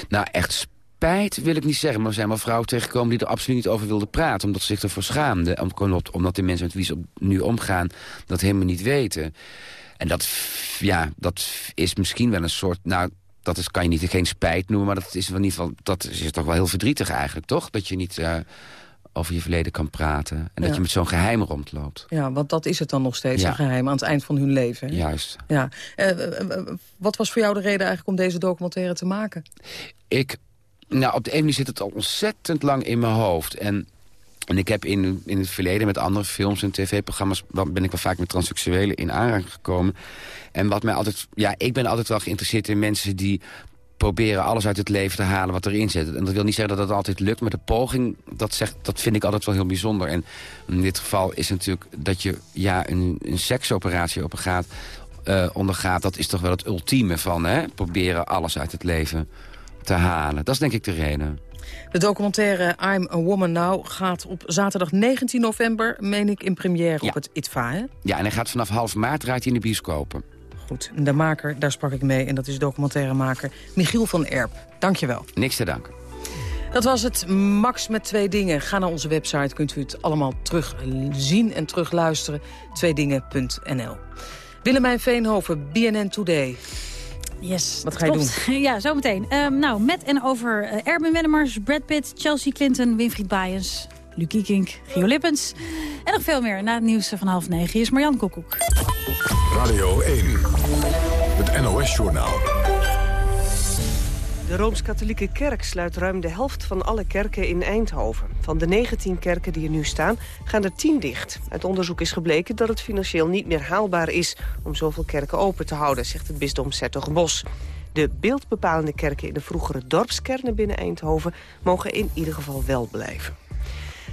Nou, echt spijt wil ik niet zeggen. Maar er zijn wel vrouwen tegengekomen die er absoluut niet over wilden praten. Omdat ze zich ervoor schaamden. Om- Omdat, de mensen met wie ze nu omgaan dat helemaal niet weten. En dat, ja, dat is misschien wel een soort... Nou, dat is, kan je niet geen spijt noemen. Maar dat is in ieder geval dat is toch wel heel verdrietig eigenlijk, toch? Dat je niet... eh, over je verleden kan praten. En dat je met zo'n geheim rondloopt. Ja, want dat is het dan nog steeds, Ja. een geheim aan het eind van hun leven. hè? Juist. Ja. Eh, eh, eh, wat was voor jou de reden eigenlijk om deze documentaire te maken? Ik, nou, op de ene manier zit het al ontzettend lang in mijn hoofd. En, en ik heb in, in het verleden met andere films en tv-programma's... ben ik wel vaak met transseksuelen in aanraking gekomen. En wat mij altijd... Ja, ik ben altijd wel geïnteresseerd in mensen die proberen alles uit het leven te halen wat erin zit. En dat wil niet zeggen dat dat altijd lukt, maar de poging, dat, zegt, dat vind ik altijd wel heel bijzonder. En in dit geval is natuurlijk dat je ja, een, een seksoperatie opengaat, eh, ondergaat... dat is toch wel het ultieme van hè? proberen alles uit het leven te halen. Dat is denk ik de reden. De documentaire I'm a Woman Now gaat op zaterdag 19 november... meen ik in première op het ITVA, hè? Ja, en hij gaat vanaf half maart draait hij in de bioscopen. Goed, en de maker, daar sprak ik mee... en dat is documentairemaker Michiel van Erp. Dank je wel. Niks te danken. Dat was het Max met twee dingen. Ga naar onze website, kunt u het allemaal terugzien en terugluisteren. Tweedingen.nl Willemijn Veenhoven, BNN Today. Yes, Wat ga je klopt. Ja, zometeen. Ehm, nou, met en over eh, Erben Wennemars, Brad Pitt, Chelsea Clinton, Winfried Baaiens, Lucie Kink, Gio Lippens. En nog veel meer na het nieuws van half negen. Is Marjan Koekoek. Radio 1, het NOS-journaal. De Rooms-Katholieke Kerk sluit ruim de helft van alle kerken in Eindhoven. Van de 19 kerken die er nu staan, gaan er 10 dicht. Uit onderzoek is gebleken dat het financieel niet meer haalbaar is... om zoveel kerken open te houden, zegt het bisdom Sertogenbos. De beeldbepalende kerken in de vroegere dorpskernen binnen Eindhoven... mogen in ieder geval wel blijven.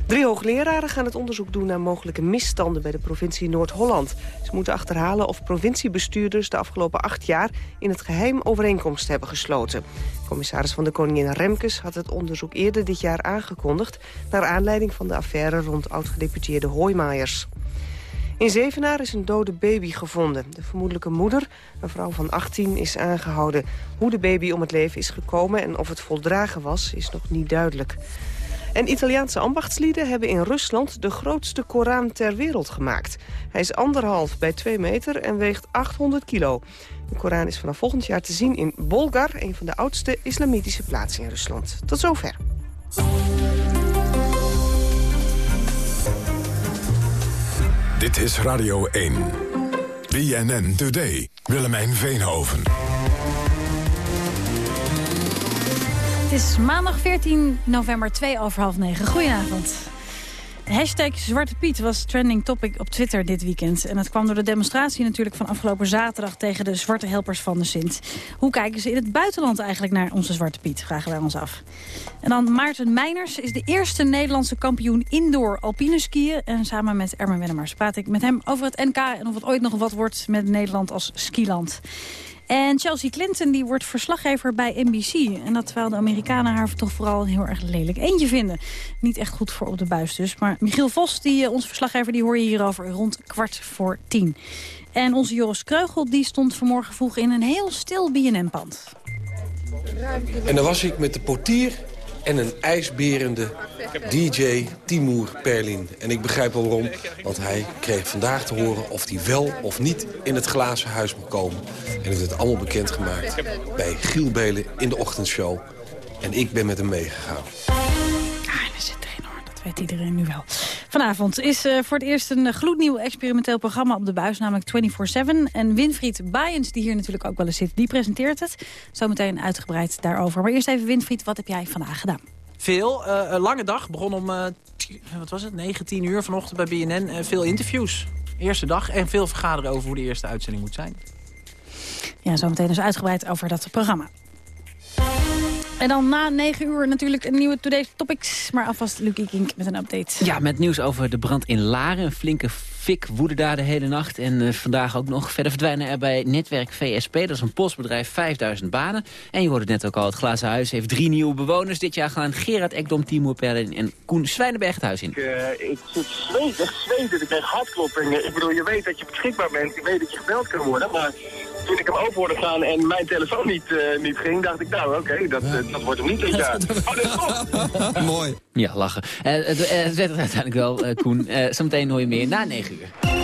Drie hoogleraren gaan het onderzoek doen naar mogelijke misstanden bij de provincie Noord-Holland. Ze moeten achterhalen of provinciebestuurders de afgelopen acht jaar in het geheim overeenkomst hebben gesloten. Commissaris van de Koningin Remkes had het onderzoek eerder dit jaar aangekondigd... naar aanleiding van de affaire rond oud-gedeputeerde Hoijmaijers. In Zevenaar is een dode baby gevonden. De vermoedelijke moeder, een vrouw van 18, is aangehouden. Hoe de baby om het leven is gekomen en of het voldragen was, is nog niet duidelijk. En Italiaanse ambachtslieden hebben in Rusland de grootste Koran ter wereld gemaakt. Hij is anderhalf bij twee meter en weegt 800 kilo. De Koran is vanaf volgend jaar te zien in Bolgar, een van de oudste islamitische plaatsen in Rusland. Tot zover. Dit is Radio 1. BNN Today. Willemijn Veenhoven. Is maandag 14 november, 2 over half 9. Goedenavond. De hashtag Zwarte Piet was trending topic op Twitter dit weekend. En dat kwam door de demonstratie natuurlijk van afgelopen zaterdag... tegen de zwarte helpers van de Sint. Hoe kijken ze in het buitenland eigenlijk naar onze Zwarte Piet, vragen wij ons af. En dan Maarten Meiners is de eerste Nederlandse kampioen indoor alpine skiën. En samen met Ermen Wennemars praat ik met hem over het NK... en of het ooit nog wat wordt met Nederland als skiland. En Chelsea Clinton die wordt verslaggever bij NBC. En dat terwijl de Amerikanen haar toch vooral een heel erg lelijk eentje vinden. Niet echt goed voor op de buis dus. Maar Michiel Vos, die, eh, onze verslaggever, die hoor je hierover rond kwart voor tien. En onze Joris Kreugel die stond vanmorgen vroeg in een heel stil BNN-pand. En dan was ik met de portier en een ijsberende DJ Timur Perlin. En ik begrijp wel waarom, want hij kreeg vandaag te horen... of hij wel of niet in het glazen huis moet komen. En het allemaal bekendgemaakt bij Giel Belen in de ochtendshow. En ik ben met hem meegegaan. Dat weet iedereen nu wel. Vanavond is eh, voor het eerst een gloednieuw experimenteel programma op de buis, namelijk 24-7. En Winfried Baaiens, die hier natuurlijk ook wel eens zit, die presenteert het. Zometeen uitgebreid daarover. Maar eerst even Winfried, wat heb jij vandaag gedaan? Veel. een lange dag. Begon om, eh, wat was het, 19 uur vanochtend bij BNN. Veel interviews. Eerste dag. En veel vergaderen over hoe de eerste uitzending moet zijn. Ja, zometeen dus uitgebreid over dat programma. En dan na 9 uur natuurlijk een nieuwe Today's Topics. Maar alvast Lucie Kink met een update. Ja, met nieuws over de brand in Laren. Een flinke fik woedde daar de hele nacht. En eh, vandaag ook nog. Verder verdwijnen er bij netwerk VSP. Dat is een postbedrijf, 5000 banen. En je hoorde het net ook al, het Glazen Huis heeft drie nieuwe bewoners. Dit jaar gaan Gerard Ekdom, Timo Perlin en Koen Zwijnenberg het huis in. Ik, eh, ik zit zweten, ik krijg hartkloppingen. Ik bedoel, je weet dat je beschikbaar bent, je weet dat je gebeld kan worden, maar toen ik hem open hoorde gaan en mijn telefoon niet, eh, niet ging, dacht ik, nou oké, dat, eh, dat wordt hem niet dit jaar. Oh, dat is goed. Mooi. Ja, lachen. Eh, het, het werd er uiteindelijk wel, eh, Koen. Eh, zometeen hoor je meer na 9 uur.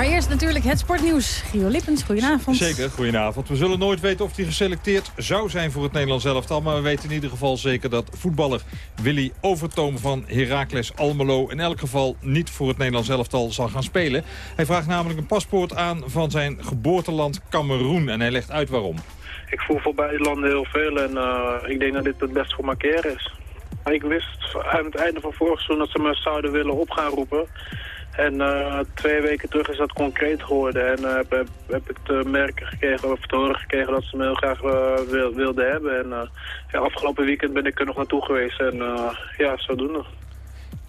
Maar eerst natuurlijk het sportnieuws. Gio Lippens, goedenavond. Zeker, goedenavond. We zullen nooit weten of hij geselecteerd zou zijn voor het Nederlands elftal. Maar we weten in ieder geval zeker dat voetballer Willy Overtoom van Heracles Almelo... in elk geval niet voor het Nederlands elftal zal gaan spelen. Hij vraagt namelijk een paspoort aan van zijn geboorteland Cameroen. En hij legt uit waarom. Ik voel voor beide landen heel veel en uh, ik denk dat dit het best voor mijn carrière is. Ik wist aan het einde van vorig seizoen dat ze me zouden willen op gaan roepen. En uh, twee weken terug is dat concreet geworden. En heb, heb ik te merken gekregen, of te horen gekregen dat ze me heel graag wil, wilden hebben. En ja, afgelopen weekend ben ik er nog naartoe geweest. En ja, zodoende.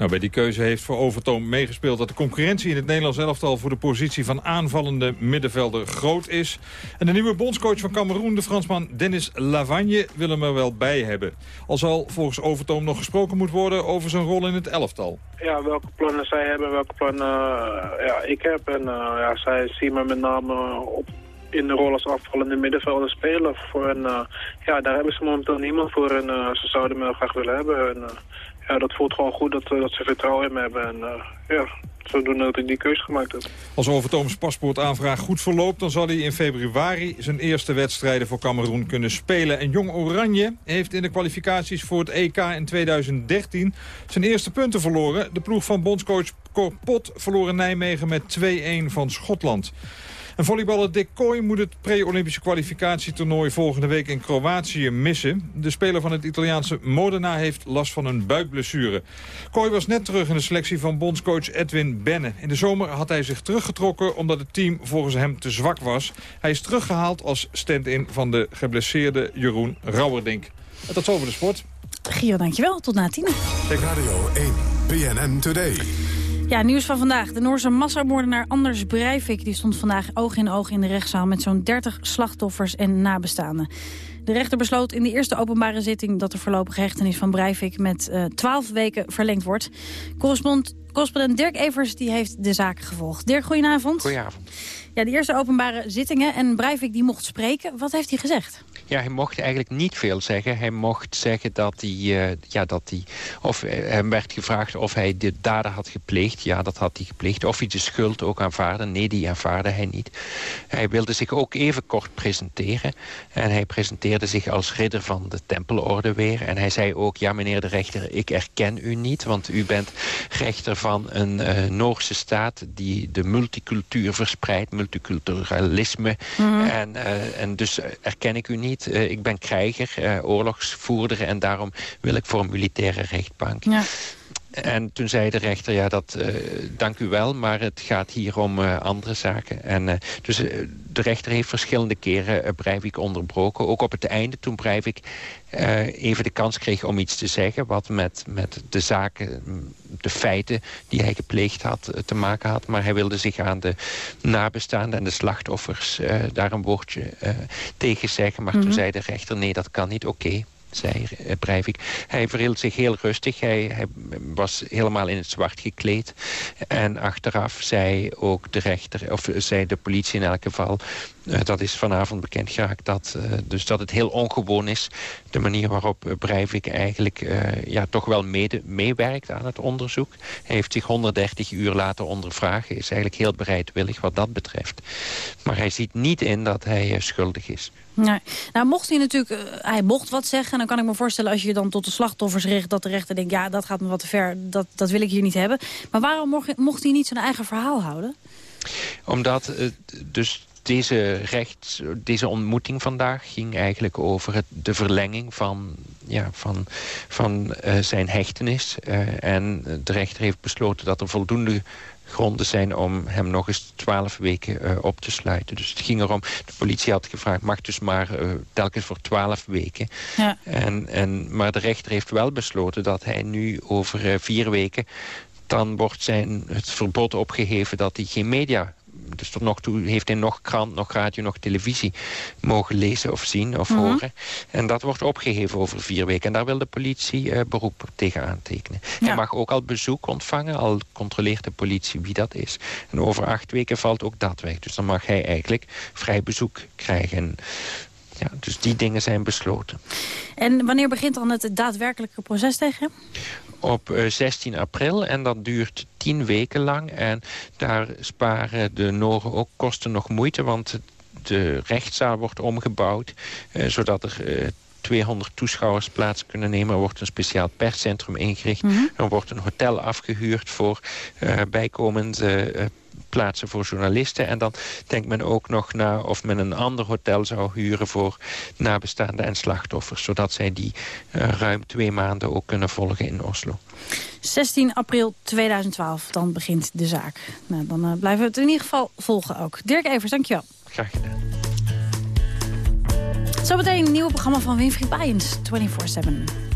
Nou, bij die keuze heeft voor Overtoom meegespeeld dat de concurrentie in het Nederlands elftal voor de positie van aanvallende middenvelder groot is. En de nieuwe bondscoach van Cameroen, de Fransman Dennis Lavagne, wil hem er wel bij hebben. Al zal volgens Overtoom nog gesproken moet worden over zijn rol in het elftal. Ja, welke plannen zij hebben, welke plannen ja, ik heb. En uh, ja, zij zien me met name op in de rol als afvallende middenvelder spelen. Voor, en uh, ja, daar hebben ze momenteel niemand voor en ze zouden me graag willen hebben. En, ja, dat voelt gewoon goed dat, dat ze vertrouwen in me hebben. En ja, zodoende dat ik die keuze gemaakt heb. Als Overtooms paspoortaanvraag goed verloopt... dan zal hij in februari zijn eerste wedstrijden voor Cameroen kunnen spelen. En Jong Oranje heeft in de kwalificaties voor het EK in 2013... zijn eerste punten verloren. De ploeg van bondscoach Cor Pot verloor in Nijmegen met 2-1 van Schotland. En volleyballer Dick Kooi moet het pre-Olympische kwalificatietoernooi volgende week in Kroatië missen. De speler van het Italiaanse Modena heeft last van een buikblessure. Kooi was net terug in de selectie van bondscoach Edwin Benne. In de zomer had hij zich teruggetrokken omdat het team volgens hem te zwak was. Hij is teruggehaald als stand-in van de geblesseerde Jeroen Rauwerdink. En tot zover de sport. Gio, dankjewel. Tot na tien. Radio 1, BNN Today. Ja, nieuws van vandaag. De Noorse massamoordenaar Anders Breivik die stond vandaag oog in oog in de rechtszaal... met zo'n 30 slachtoffers en nabestaanden. De rechter besloot in de eerste openbare zitting... dat de voorlopige hechtenis van Breivik met uh, 12 weken verlengd wordt. Correspondent, correspondent Dirk Evers die heeft de zaak gevolgd. Dirk, goedenavond. Goedenavond. Ja, de eerste openbare zittingen en Breivik die mocht spreken. Wat heeft hij gezegd? Ja, hij mocht eigenlijk niet veel zeggen. Hij mocht zeggen dat hij, uh, ja, dat hij... Of uh, hem werd gevraagd of hij de daden had gepleegd. Ja, dat had hij gepleegd. Of hij de schuld ook aanvaarde. Nee, die aanvaarde hij niet. Hij wilde zich ook even kort presenteren. En hij presenteerde zich als ridder van de tempelorde weer. En hij zei ook, ja meneer de rechter, ik erken u niet. Want u bent rechter van een uh, Noorse staat... die de multicultuur verspreidt, multiculturalisme. Mm -hmm. en, en dus erken ik u niet. Uh, ik ben krijger, uh, oorlogsvoerder... en daarom wil ik voor een militaire rechtbank. Ja. En toen zei de rechter, ja, dat, uh, dank u wel, maar het gaat hier om uh, andere zaken. En, uh, dus de rechter heeft verschillende keren Breivik onderbroken. Ook op het einde, toen Breivik even de kans kreeg om iets te zeggen... wat met, met de zaken, de feiten die hij gepleegd had, te maken had. Maar hij wilde zich aan de nabestaanden en de slachtoffers daar een woordje tegen zeggen. Maar mm -hmm. toen zei de rechter, nee, dat kan niet, oké. Okay zei Breivik. Hij verhield zich heel rustig. Hij, was helemaal in het zwart gekleed. En achteraf zei ook de rechter, of zei de politie in elk geval... Uh, dat is vanavond bekend geraakt, dat, uh, dus dat het heel ongewoon is... de manier waarop Breivik eigenlijk ja, toch wel mede, meewerkt aan het onderzoek. Hij heeft zich 130 uur laten ondervragen. Is eigenlijk heel bereidwillig wat dat betreft. Maar hij ziet niet in dat hij schuldig is. Nou, mocht hij natuurlijk, uh, hij mocht wat zeggen. Dan kan ik me voorstellen als je dan tot de slachtoffers richt... dat de rechter denkt, ja, dat gaat me wat te ver. Dat, dat wil ik hier niet hebben. Maar waarom mocht, hij niet zijn eigen verhaal houden? Omdat uh, dus deze, recht, deze ontmoeting vandaag ging eigenlijk over het, de verlenging van, ja, van, van uh, zijn hechtenis. en de rechter heeft besloten dat er voldoende gronden zijn om hem nog eens twaalf weken uh, op te sluiten. Dus het ging erom, de politie had gevraagd... mag dus maar uh, telkens voor twaalf weken. Ja. En, en, maar de rechter heeft wel besloten dat hij nu over uh, vier weken... dan wordt zijn, het verbod opgeheven dat hij geen media dus tot nog toe heeft hij nog krant, nog radio, nog televisie mogen lezen of zien of mm -hmm. horen. En dat wordt opgeheven over vier weken. En daar wil de politie uh, beroep tegen aantekenen. Ja. Hij mag ook al bezoek ontvangen, al controleert de politie wie dat is. En over acht weken valt ook dat weg. Dus dan mag hij eigenlijk vrij bezoek krijgen. En ja, dus die dingen zijn besloten. En wanneer begint dan het daadwerkelijke proces tegen hem? Op 16 april. En dat duurt tien weken lang. En daar sparen de Noren ook kosten nog moeite, want de rechtszaal wordt omgebouwd... zodat er 200 toeschouwers plaats kunnen nemen. Er wordt een speciaal perscentrum ingericht. Mhm. Er wordt een hotel afgehuurd voor uh, bijkomende uh, plaatsen voor journalisten. En dan denkt men ook nog na of men een ander hotel zou huren... voor nabestaanden en slachtoffers. Zodat zij die uh, ruim twee maanden ook kunnen volgen in Oslo. 16 april 2012, dan begint de zaak. Nou, dan blijven we het in ieder geval volgen ook. Dirk Evers, dankjewel. Graag gedaan. Zometeen een nieuw programma van Winfried Bijens, 24-7.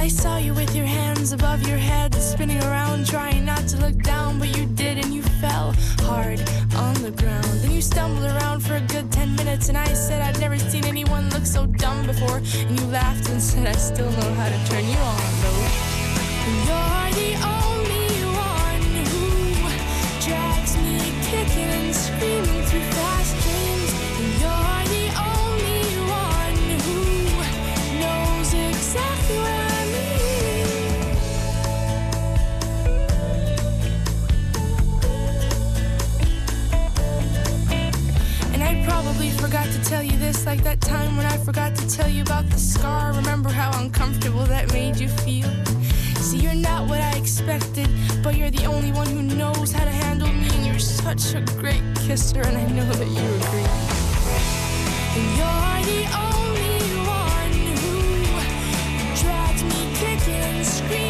I saw you with your hands above your head, spinning around, trying not to look down, but you did and you fell hard on the ground. Then you stumbled around for a good 10 minutes, and I said I'd never seen anyone look so dumb before, and you laughed and said I still know how to turn you on, though. You're the only one who drags me kicking and screaming through fast dreams, probably forgot to tell you this, like that time when I forgot to tell you about the scar. Remember how uncomfortable that made you feel? See, you're not what I expected, but you're the only one who knows how to handle me, and you're such a great kisser, and I know that you agree. And you're the only one who drags me kicking and screaming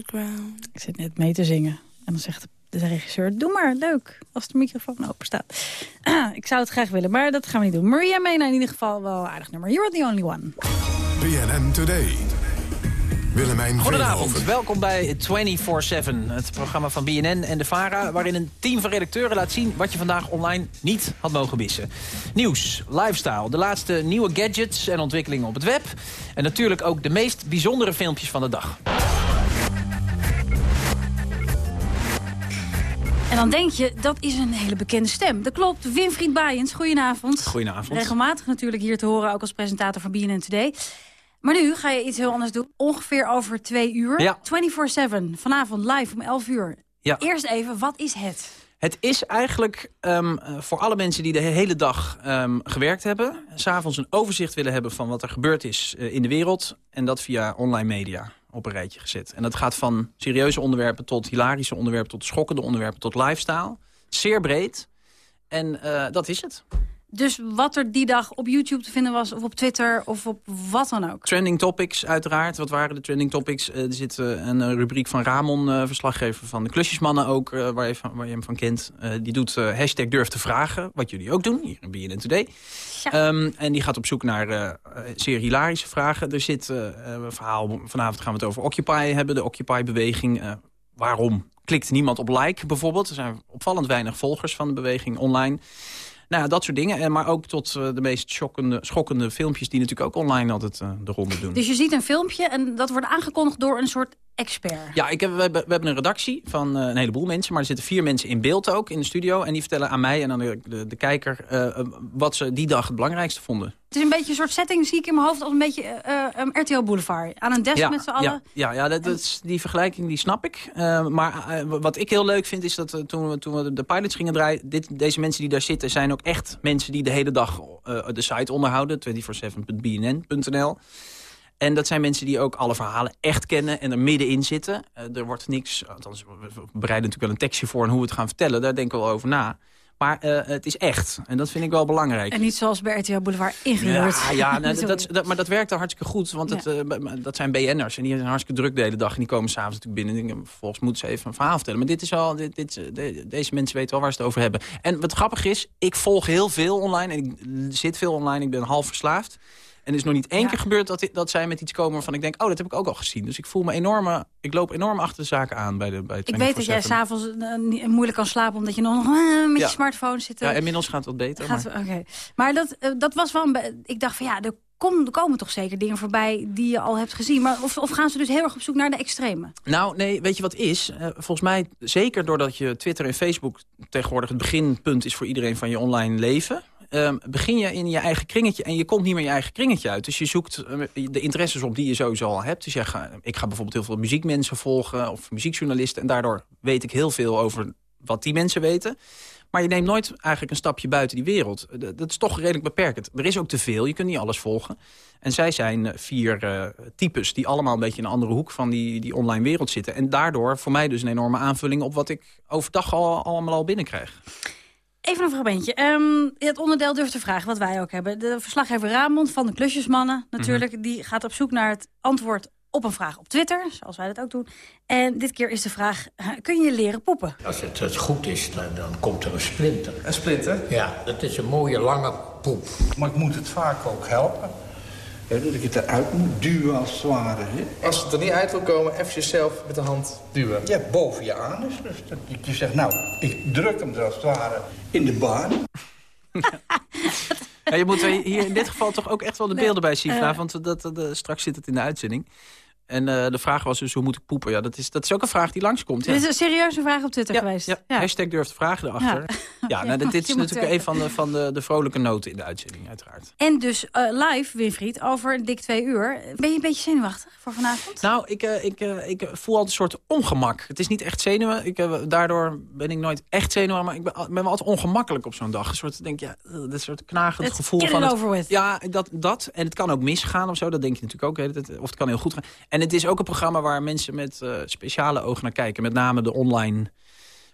the ground. Ik zit net mee te zingen. En dan zegt de regisseur, doe maar, leuk, als de microfoon open staat. ik zou het graag willen, maar dat gaan we niet doen. Maria Mena in ieder geval wel aardig nummer. You're the only one. BNN Today. Willemijn Goedenavond, welkom bij 24-7, het programma van BNN en de VARA... waarin een team van redacteuren laat zien wat je vandaag online niet had mogen missen. Nieuws, lifestyle, de laatste nieuwe gadgets en ontwikkelingen op het web... en natuurlijk ook de meest bijzondere filmpjes van de dag. En dan denk je, dat is een hele bekende stem. Dat klopt, Winfried Baaiens, goedenavond. Goedenavond. Regelmatig natuurlijk hier te horen, ook als presentator van BNN Today. Maar nu ga je iets heel anders doen. Ongeveer over twee uur. Ja. 24-7, vanavond live om 11 uur. Ja. Eerst even, wat is het? Het is eigenlijk ehm, eh, voor alle mensen die de hele dag ehm, gewerkt hebben... s'avonds een overzicht willen hebben van wat er gebeurd is eh, in de wereld... en dat via online media op een rijtje gezet. En dat gaat van serieuze onderwerpen tot hilarische onderwerpen... tot schokkende onderwerpen, tot lifestyle. Zeer breed. En eh, dat is het. Dus wat er die dag op YouTube te vinden was, of op Twitter, of op wat dan ook. Trending topics uiteraard. Wat waren de trending topics? Eh, er zit eh, een eh, rubriek van Ramon, verslaggever van de Klusjesmannen ook... waar, je van, waar je hem van kent. Die doet hashtag durf te vragen, wat jullie ook doen, hier in BNN Today. Ehm, en die gaat op zoek naar eh, zeer hilarische vragen. Er zit een verhaal, vanavond gaan we het over Occupy hebben, de Occupy-beweging. Waarom klikt niemand op like bijvoorbeeld? Er zijn opvallend weinig volgers van de beweging online. Nou ja, dat soort dingen. En maar ook tot eh, de meest schokkende, schokkende filmpjes... die natuurlijk ook online altijd uh, de ronde doen. Dus je ziet een filmpje en dat wordt aangekondigd door een soort expert. Ja, ik heb, we, hebben, we hebben een redactie van een heleboel mensen. Maar er zitten vier mensen in beeld ook in de studio. En die vertellen aan mij en aan de, de, de kijker... wat ze die dag het belangrijkste vonden. Het is een beetje een soort setting, zie ik in mijn hoofd... als een beetje um, RTL Boulevard. Aan een desk ja, met z'n allen. Ja, ja, ja dat, dat is, die vergelijking die snap ik. maar wat ik heel leuk vind is dat toen, we, toen we de pilots gingen draaien... Dit, deze mensen die daar zitten zijn ook echt mensen die de hele dag uh, de site onderhouden. 247.bnn.nl. En dat zijn mensen die ook alle verhalen echt kennen en er middenin zitten. Uh, er wordt niks, althans, we bereiden natuurlijk wel een tekstje voor en hoe we het gaan vertellen. Daar denken we wel over na. Maar uh, het is echt. En dat vind ik wel belangrijk. En niet zoals bij RTL Boulevard ingehuurd. Ja, ja nou, dat, dat, maar dat werkt hartstikke goed. Want het, uh, dat zijn BN'ers. En die zijn hartstikke druk de hele dag. En die komen s'avonds natuurlijk binnen. En denken, volgens moeten ze even een verhaal vertellen. Maar dit is al, dit, dit, de, deze mensen weten wel waar ze het over hebben. En wat grappig is, ik volg heel veel online. En ik zit veel online. Ik ben half verslaafd. En het is nog niet één ja. keer gebeurd dat, dat zij met iets komen waarvan ik denk... oh, dat heb ik ook al gezien. Dus ik voel me enorm... Ik loop enorm achter de zaken aan bij de bij Ik weet dat jij s'avonds uh, moeilijk kan slapen... omdat je nog uh, met ja. je smartphone zit. Ja, inmiddels gaat het wat beter. Gaat, maar okay. maar dat, dat was wel... Een ik dacht van ja, er, kom, er komen toch zeker dingen voorbij... die je al hebt gezien. Maar of, of gaan ze dus heel erg op zoek naar de extreme? Nou, nee, weet je wat is? Volgens mij, zeker doordat je Twitter en Facebook... tegenwoordig het beginpunt is voor iedereen van je online leven... Um, begin je in je eigen kringetje en je komt niet meer je eigen kringetje uit. Dus je zoekt uh, de interesses op die je sowieso al hebt. Dus ik ga bijvoorbeeld heel veel muziekmensen volgen of muziekjournalisten. En daardoor weet ik heel veel over wat die mensen weten. Maar je neemt nooit eigenlijk een stapje buiten die wereld. Dat is toch redelijk beperkend. Er is ook te veel, je kunt niet alles volgen. En zij zijn vier uh, types die allemaal een beetje in een andere hoek van die, die online wereld zitten. En daardoor voor mij dus een enorme aanvulling op wat ik overdag al, allemaal al binnenkrijg. Even een fragmentje. Um, het onderdeel durft te vragen, wat wij ook hebben. De verslaggever Ramond van de Klusjesmannen natuurlijk... Mm -hmm. die gaat op zoek naar het antwoord op een vraag op Twitter, zoals wij dat ook doen. En dit keer is de vraag, kun je leren poepen? Als het, het goed is, dan, dan, komt er een splinter. Een splinter? Ja, dat is een mooie lange poep. Maar ik moet het vaak ook helpen. Ja, dat ik het eruit moet duwen als het ware. Hè? Als het er niet uit wil komen, even jezelf met de hand duwen. Ja, boven je anus. Dus dat je zegt, nou, ik druk hem er als het ware in de baan. ja, je moet hier in dit geval toch ook echt wel de beelden bij zien, uh, want dat, dat, dat, straks zit het in de uitzending. En uh, de vraag was dus, hoe moet ik poepen? Ja, dat is, dat is ook een vraag die langskomt. Ja. Dit is een serieuze vraag op Twitter ja, geweest. Ja. ja. Hashtag durft vragen erachter. Ja, nou, dit, dit is natuurlijk een van, de, van de, de vrolijke noten in de uitzending, uiteraard. En dus uh, live, Winfried, over dik twee uur. Ben je een beetje zenuwachtig voor vanavond? Nou, ik, uh, ik, ik voel altijd een soort ongemak. Het is niet echt zenuwen. Ik, daardoor ben ik nooit echt zenuwachtig, maar ik ben, ben wel altijd ongemakkelijk op zo'n dag. Een soort, denk, ja, dat soort knagend gevoel van het, over with. Ja, dat, dat. En het kan ook misgaan of zo. Dat denk je natuurlijk ook. Hè. Of het kan heel goed gaan. En het is ook een programma waar mensen met uh, speciale ogen naar kijken. Met name de online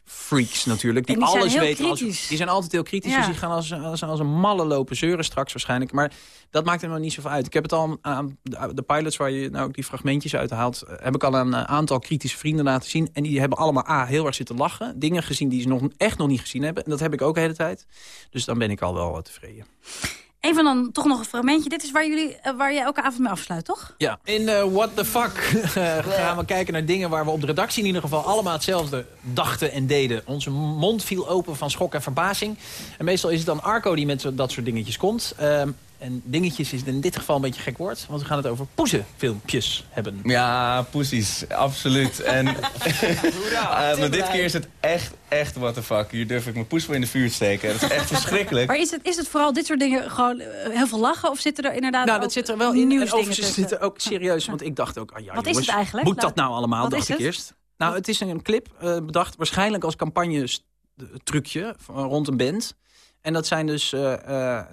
freaks natuurlijk. Die, die alles weten. Als, die zijn altijd heel kritisch. Ja. Dus die gaan als, als, als een malle lopen zeuren straks waarschijnlijk. Maar dat maakt er nog niet zoveel uit. Ik heb het al aan de, de pilots waar je nou ook die fragmentjes uit haalt... heb ik al een aantal kritische vrienden laten zien. En die hebben allemaal A, heel erg zitten lachen. Dingen gezien die ze nog, echt nog niet gezien hebben. En dat heb ik ook de hele tijd. Dus dan ben ik al wel tevreden. Even dan toch nog een fragmentje. Dit is waar, jullie, uh, waar je elke avond mee afsluit, toch? Ja. In uh, What the Fuck uh, gaan we kijken naar dingen waar we op de redactie in ieder geval allemaal hetzelfde dachten en deden. Onze mond viel open van schok en verbazing. En meestal is het dan Arco die met dat soort dingetjes komt. En dingetjes is in dit geval een beetje gek woord. Want we gaan het over poezenfilmpjes hebben. Ja, poesies. Absoluut. En uh, maar dit keer is het echt, echt what the fuck. Hier durf ik mijn poes voor in de vuur te steken. Dat is echt verschrikkelijk. Maar is het, is het vooral dit soort dingen gewoon uh, heel veel lachen? Of zitten er inderdaad Nou, dat zit er wel in. En overigens zit er ook serieus. Want ik dacht ook, ah, ja, Wat jongens, is het eigenlijk? moet dat nou allemaal, Wat dacht ik eerst. Nou, het is een clip uh, bedacht waarschijnlijk als campagne trucje rond een band. En dat zijn dus uh, uh,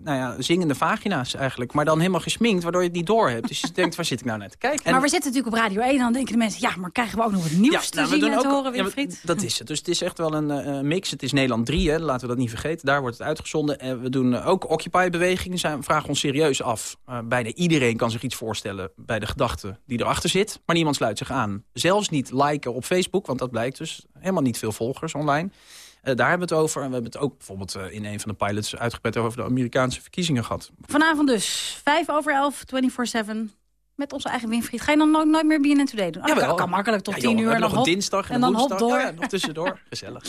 nou ja, zingende vagina's eigenlijk. Maar dan helemaal gesminkt, waardoor je het niet door hebt. Dus je denkt, waar zit ik nou naar te kijken? En maar we zitten natuurlijk op Radio 1 en dan denken de mensen... ja, maar krijgen we ook nog het nieuws ja, nou, te zien en te horen, Wilfried? Ja, dat is het. Dus het is echt wel een uh, mix. Het is Nederland 3, hè. laten we dat niet vergeten. Daar wordt het uitgezonden. En we doen ook Occupy-bewegingen. We vragen ons serieus af. bijna iedereen kan zich iets voorstellen bij de gedachte die erachter zit. Maar niemand sluit zich aan. Zelfs niet liken op Facebook, want dat blijkt dus helemaal niet veel volgers online. Uh, daar hebben we het over. En we hebben het ook bijvoorbeeld uh, in een van de pilots uitgebreid over de Amerikaanse verkiezingen gehad. Vanavond dus, 5 over 11, 24-7 met onze eigen Winfried. Ga je dan nooit, nooit meer BNN Today doen? Oh, ja, dat kan, kan makkelijk tot ja, 10 joh, uur. nog, nog een dinsdag en, en dan hop door. Ja, nog tussendoor. Gezellig.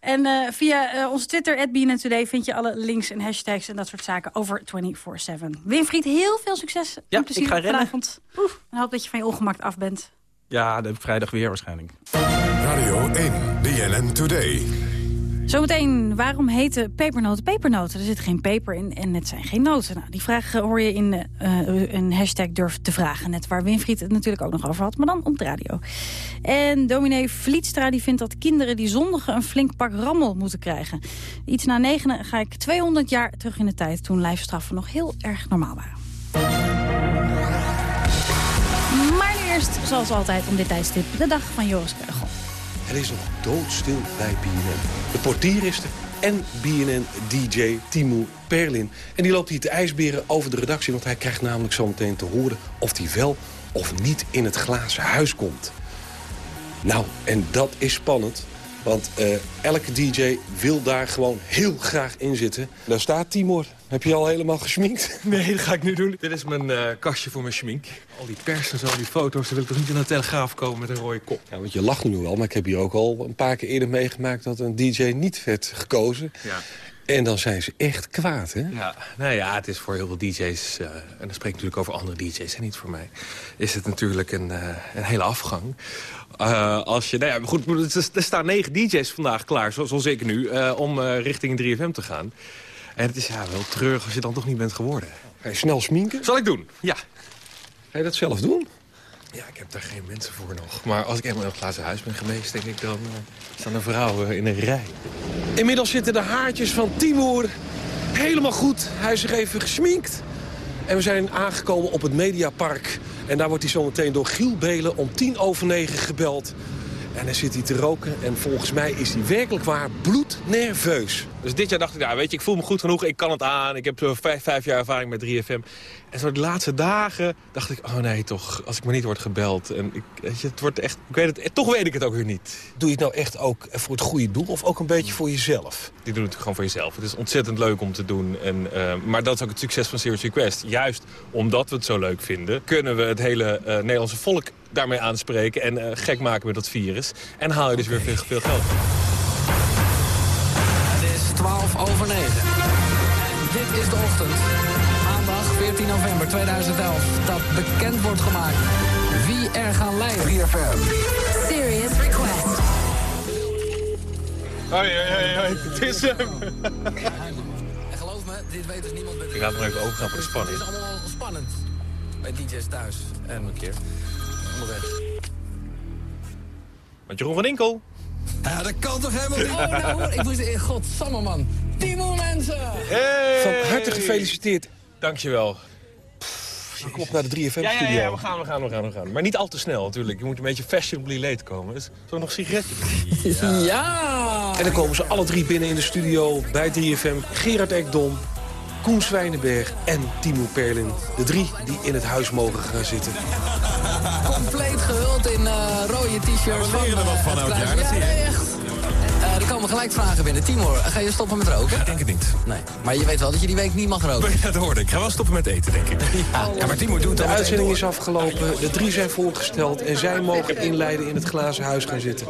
En uh, via uh, onze Twitter, Today, vind je alle links en hashtags en dat soort zaken over 24-7. Winfried, heel veel succes ja, en plezier ik ga vanavond. Oef, en hoop dat je van je ongemak af bent. Ja, de vrijdag weer waarschijnlijk. Radio 1, BNN Today. Zometeen, waarom heten pepernoten pepernoten? Er zit geen peper in en het zijn geen noten. Nou, die vraag hoor je in uh, een hashtag durf te vragen. Net waar Winfried het natuurlijk ook nog over had, maar dan op de radio. En dominee Vlietstra die vindt dat kinderen die zondigen... een flink pak rammel moeten krijgen. Iets na negenen ga ik 200 jaar terug in de tijd... toen lijfstraffen nog heel erg normaal waren. Maar nu eerst, zoals altijd om dit tijdstip, de dag van Joris Keugel. Het is nog doodstil bij BNN. De portier is er en BNN-DJ Timo Perlin. En die loopt hier te ijsberen over de redactie... want hij krijgt namelijk zo meteen te horen of hij wel of niet in het glazen huis komt. Nou, en dat is spannend. Want uh, elke DJ wil daar gewoon heel graag in zitten. Daar staat Timor. Heb je al helemaal gesminkt? Nee, dat ga ik nu doen. Dit is mijn uh, kastje voor mijn schmink. Al die pers en zo, die foto's, dan wil ik toch niet in de telegraaf komen met een rode kop. Ja, want je lacht nu wel, maar ik heb hier ook al een paar keer eerder meegemaakt... dat een DJ niet werd gekozen. Ja. En dan zijn ze echt kwaad, hè? Ja, nou ja, het is voor heel veel DJ's... Uh, en dan spreek ik natuurlijk over andere DJ's en niet voor mij... is het natuurlijk een, uh, een hele afgang. Uh, als je, nou ja, goed, er staan negen DJ's vandaag klaar, zoals ik nu... om richting 3FM te gaan. En het is ja, wel treurig als je dan toch niet bent geworden. Ga je snel sminken? Zal ik doen, ja. Ga je dat zelf doen? Ja, ik heb daar geen mensen voor nog. Maar als ik eenmaal in het glazen huis ben geweest, denk ik dan... Staan er vrouwen in een rij. Inmiddels zitten de haartjes van Timur helemaal goed. Hij is zich even gesminkt. En we zijn aangekomen op het Mediapark. En daar wordt hij zometeen door Giel Belen om tien over negen gebeld. En dan zit hij te roken en volgens mij is hij werkelijk waar bloednerveus. Dus dit jaar dacht ik, nou, weet je, ik voel me goed genoeg, ik kan het aan. Ik heb zo vijf, vijf jaar ervaring met 3FM. En zo de laatste dagen dacht ik, oh nee, toch, als ik maar niet word gebeld. En ik, weet je, het wordt echt, ik weet het, toch weet ik het ook weer niet. Doe je het nou echt ook voor het goede doel of ook een beetje voor jezelf? Die doen het gewoon voor jezelf. Het is ontzettend leuk om te doen. En, uh, maar dat is ook het succes van Serious Request. Juist omdat we het zo leuk vinden, kunnen we het hele uh, Nederlandse volk daarmee aanspreken en uh, gek maken met dat virus. En haal je dus weer veel, veel geld. Het is 12 over 9. Dit is de ochtend. Maandag 14 november 2011. Dat bekend wordt gemaakt wie er gaan leiden. 3FM. Serious Request. Hoi, hoi, hoi. Het is hem. En geloof me, dit weet dus niemand beter. Ik laat nog even overgaan voor de spanning. Het is allemaal spannend. Bij DJ's thuis. En een keer onderweg. Met Jeroen van Inkel. Ja, dat kan toch helemaal niet? Oh, nou, ik moest... in Godsamme, man. Timo mensen! Hey. Van harte gefeliciteerd. Dankjewel. Je komt naar de 3FM-studio. Ja, ja, ja, we gaan, we gaan, we gaan, we gaan. Maar niet al te snel natuurlijk. Je moet een beetje fashionably late komen. Dus zo nog sigaretjes. Ja. ja. En dan komen ze alle drie binnen in de studio bij 3FM. Gerard Ekdom, Koen Zwijnenberg en Timo Perlin. De drie die in het huis mogen gaan zitten. Compleet gehuld in uh, rode t-shirts. We leren er wat van, oud jaar. Er komen gelijk vragen binnen. Timor, ga je stoppen met roken? Ik denk het niet. Nee, maar je weet wel dat je die week niet mag roken. Dat hoorde ik. ga wel stoppen met eten, denk ik. Ja, ja maar Timor doet De uitzending is afgelopen. De drie zijn voorgesteld. En zij mogen inleiden in het glazen huis gaan zitten.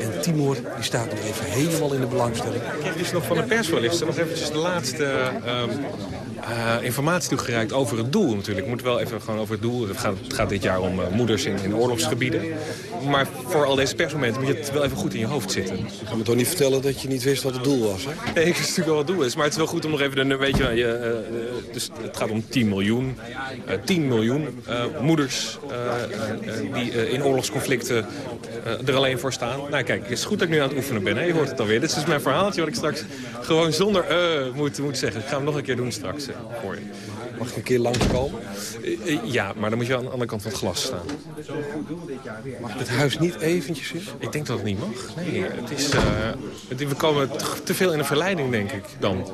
En Timor die staat nog even helemaal in de belangstelling. Ik heb dus nog van de persvoorlichter nog eventjes de laatste... Um, uh, informatie toegereikt over het doel natuurlijk. Ik moet wel even gewoon over het doel. Het gaat, het gaat dit jaar om uh, moeders in, in, oorlogsgebieden. Maar voor al deze persmomenten moet je het wel even goed in je hoofd zitten. Je gaat me toch niet vertellen dat je niet wist wat het doel was, hè? Nee, ik wist natuurlijk wel wat het doel is. Maar het is wel goed om nog even... Een, weet je, uh, dus het gaat om 10 miljoen. 10 miljoen moeders die in oorlogsconflicten er alleen voor staan. Nou kijk, het is goed dat ik nu aan het oefenen ben. Je hoort het alweer. Dit is dus mijn verhaaltje wat ik straks gewoon zonder moet, moet zeggen. Ik ga hem nog een keer doen straks voor je. Mag ik een keer langskomen? Uh, ja, maar dan moet je aan de andere kant van het glas staan. Mag het huis niet eventjes in? Ik denk dat het niet mag. Nee, het is, uh, het, we komen te veel in een verleiding, denk ik, dan.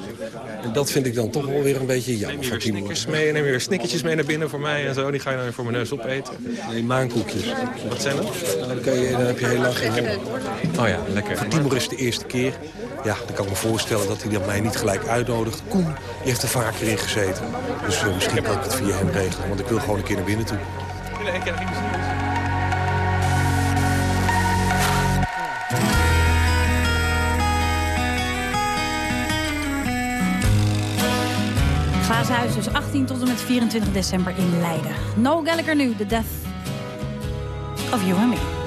En dat vind ik dan toch wel weer een beetje jammer. Neem je weer snickers mee, neem je weer snickertjes mee naar binnen voor mij en zo. Die ga je dan voor mijn neus opeten. Nee, maankoekjes. Wat zijn dat? Dan, kan je, dan heb je heel lang geen Oh ja, lekker. Voor Timor is de eerste keer. Ja, dan kan ik me voorstellen dat hij dat mij niet gelijk uitnodigt. Koen, die heeft er vaker in gezeten. Dus eh, misschien kan ik het via hem regelen, want ik wil gewoon een keer naar binnen toe. Glazenhuis dus 18 tot en met 24 december in Leiden. No Gallagher nu, The Death of You and Me.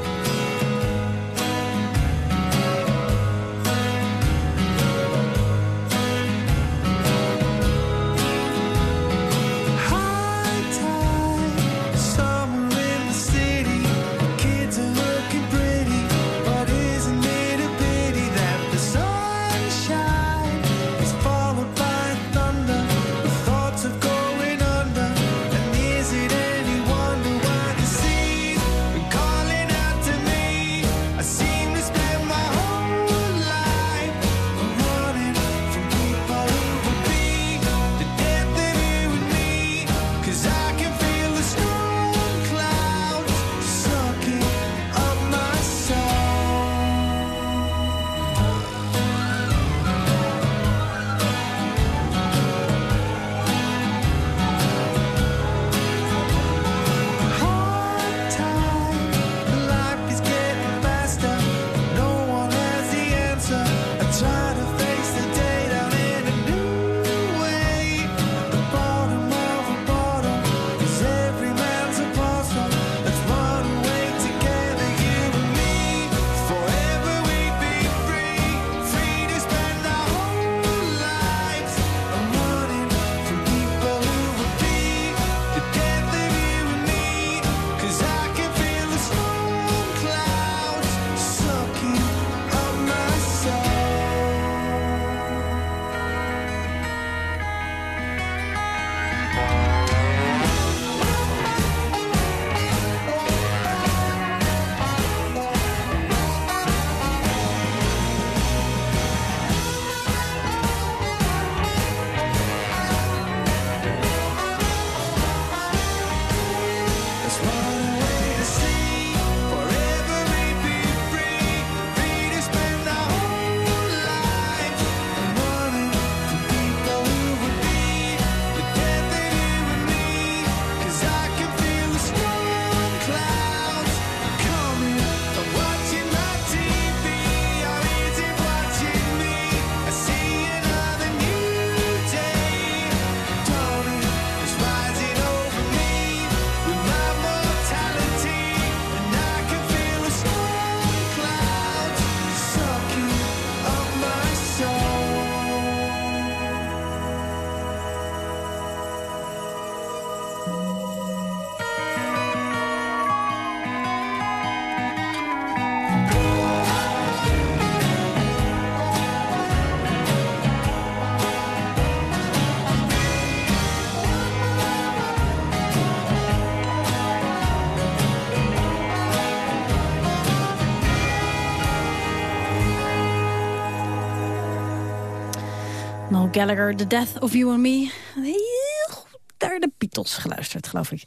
Gallagher, The Death of You and Me. Heel goed naar de Beatles geluisterd, geloof ik.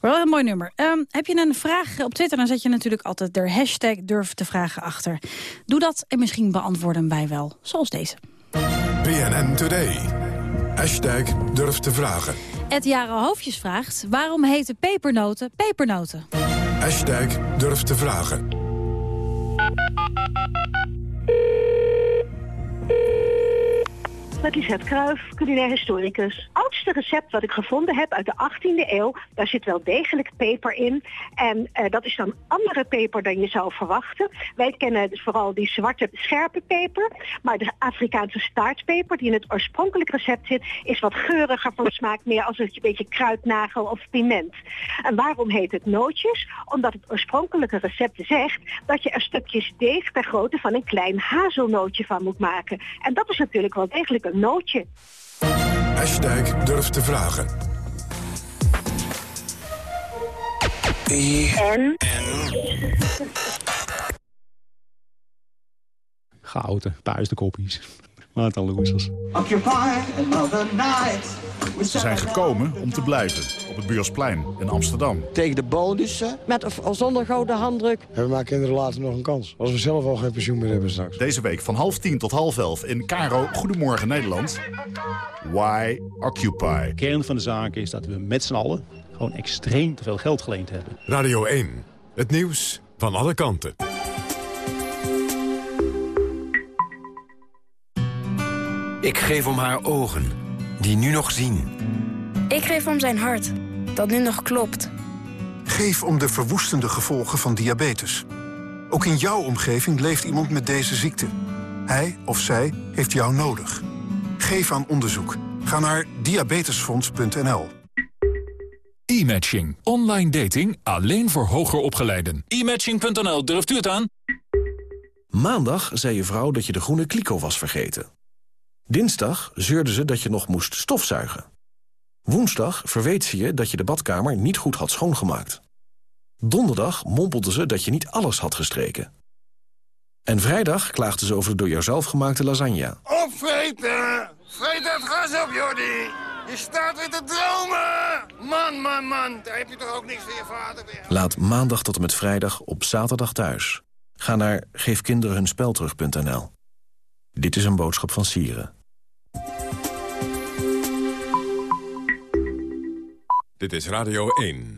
Wel een mooi nummer. Ehm, heb je een vraag op Twitter, dan zet je natuurlijk altijd de hashtag durf te vragen achter. Doe dat en misschien beantwoorden wij wel, zoals deze. BNN Today. Hashtag durf te vragen. Ed Jaren Hoofdjes vraagt, waarom heten pepernoten pepernoten? Hashtag durf te vragen. Met Lisette Kruif, culinair historicus. Oudste recept wat ik gevonden heb uit de 18e eeuw, daar zit wel degelijk peper in. En eh, dat is dan andere peper dan je zou verwachten. Wij kennen dus vooral die zwarte scherpe peper. Maar de Afrikaanse staartpeper die in het oorspronkelijk recept zit, is wat geuriger van smaak. Meer als een beetje kruidnagel of piment. En waarom heet het nootjes? Omdat het oorspronkelijke recept zegt dat je er stukjes deeg ter grootte van een klein hazelnootje van moet maken. En dat is natuurlijk wel degelijk een nootje. Hashtag durf te vragen. En? Gouden, puistenkoppies. Wat een another night. Ze zijn gekomen om te blijven op het Buursplein in Amsterdam. Tegen de bonussen, met of zonder gouden handdruk. En we maken kinderen later nog een kans. Als we zelf al geen pensioen meer hebben straks. Deze week van half tien tot half elf in Caro Goedemorgen Nederland. Why Occupy? De kern van de zaak is dat we met z'n allen gewoon extreem te veel geld geleend hebben. Radio 1. Het nieuws van alle kanten. Ik geef om haar ogen, die nu nog zien. Ik geef om zijn hart, dat nu nog klopt. Geef om de verwoestende gevolgen van diabetes. Ook in jouw omgeving leeft iemand met deze ziekte. Hij of zij heeft jou nodig. Geef aan onderzoek. Ga naar diabetesfonds.nl. E-matching. Online dating alleen voor hoger opgeleiden. E-matching.nl, durft u het aan? Maandag zei je vrouw dat je de groene kliko was vergeten. Dinsdag zeurde ze dat je nog moest stofzuigen. Woensdag verweet ze je dat je de badkamer niet goed had schoongemaakt. Donderdag mompelde ze dat je niet alles had gestreken. En vrijdag klaagde ze over de door jouzelf gemaakte lasagne. Opvreten! Vreet dat gas op, Jordi! Je staat weer te dromen! Man, man, man, daar heb je toch ook niks voor je vader weer. Laat maandag tot en met vrijdag op zaterdag thuis. Ga naar geefkinderenhunspelterug.nl. Dit is een boodschap van Sieren. Dit is Radio 1.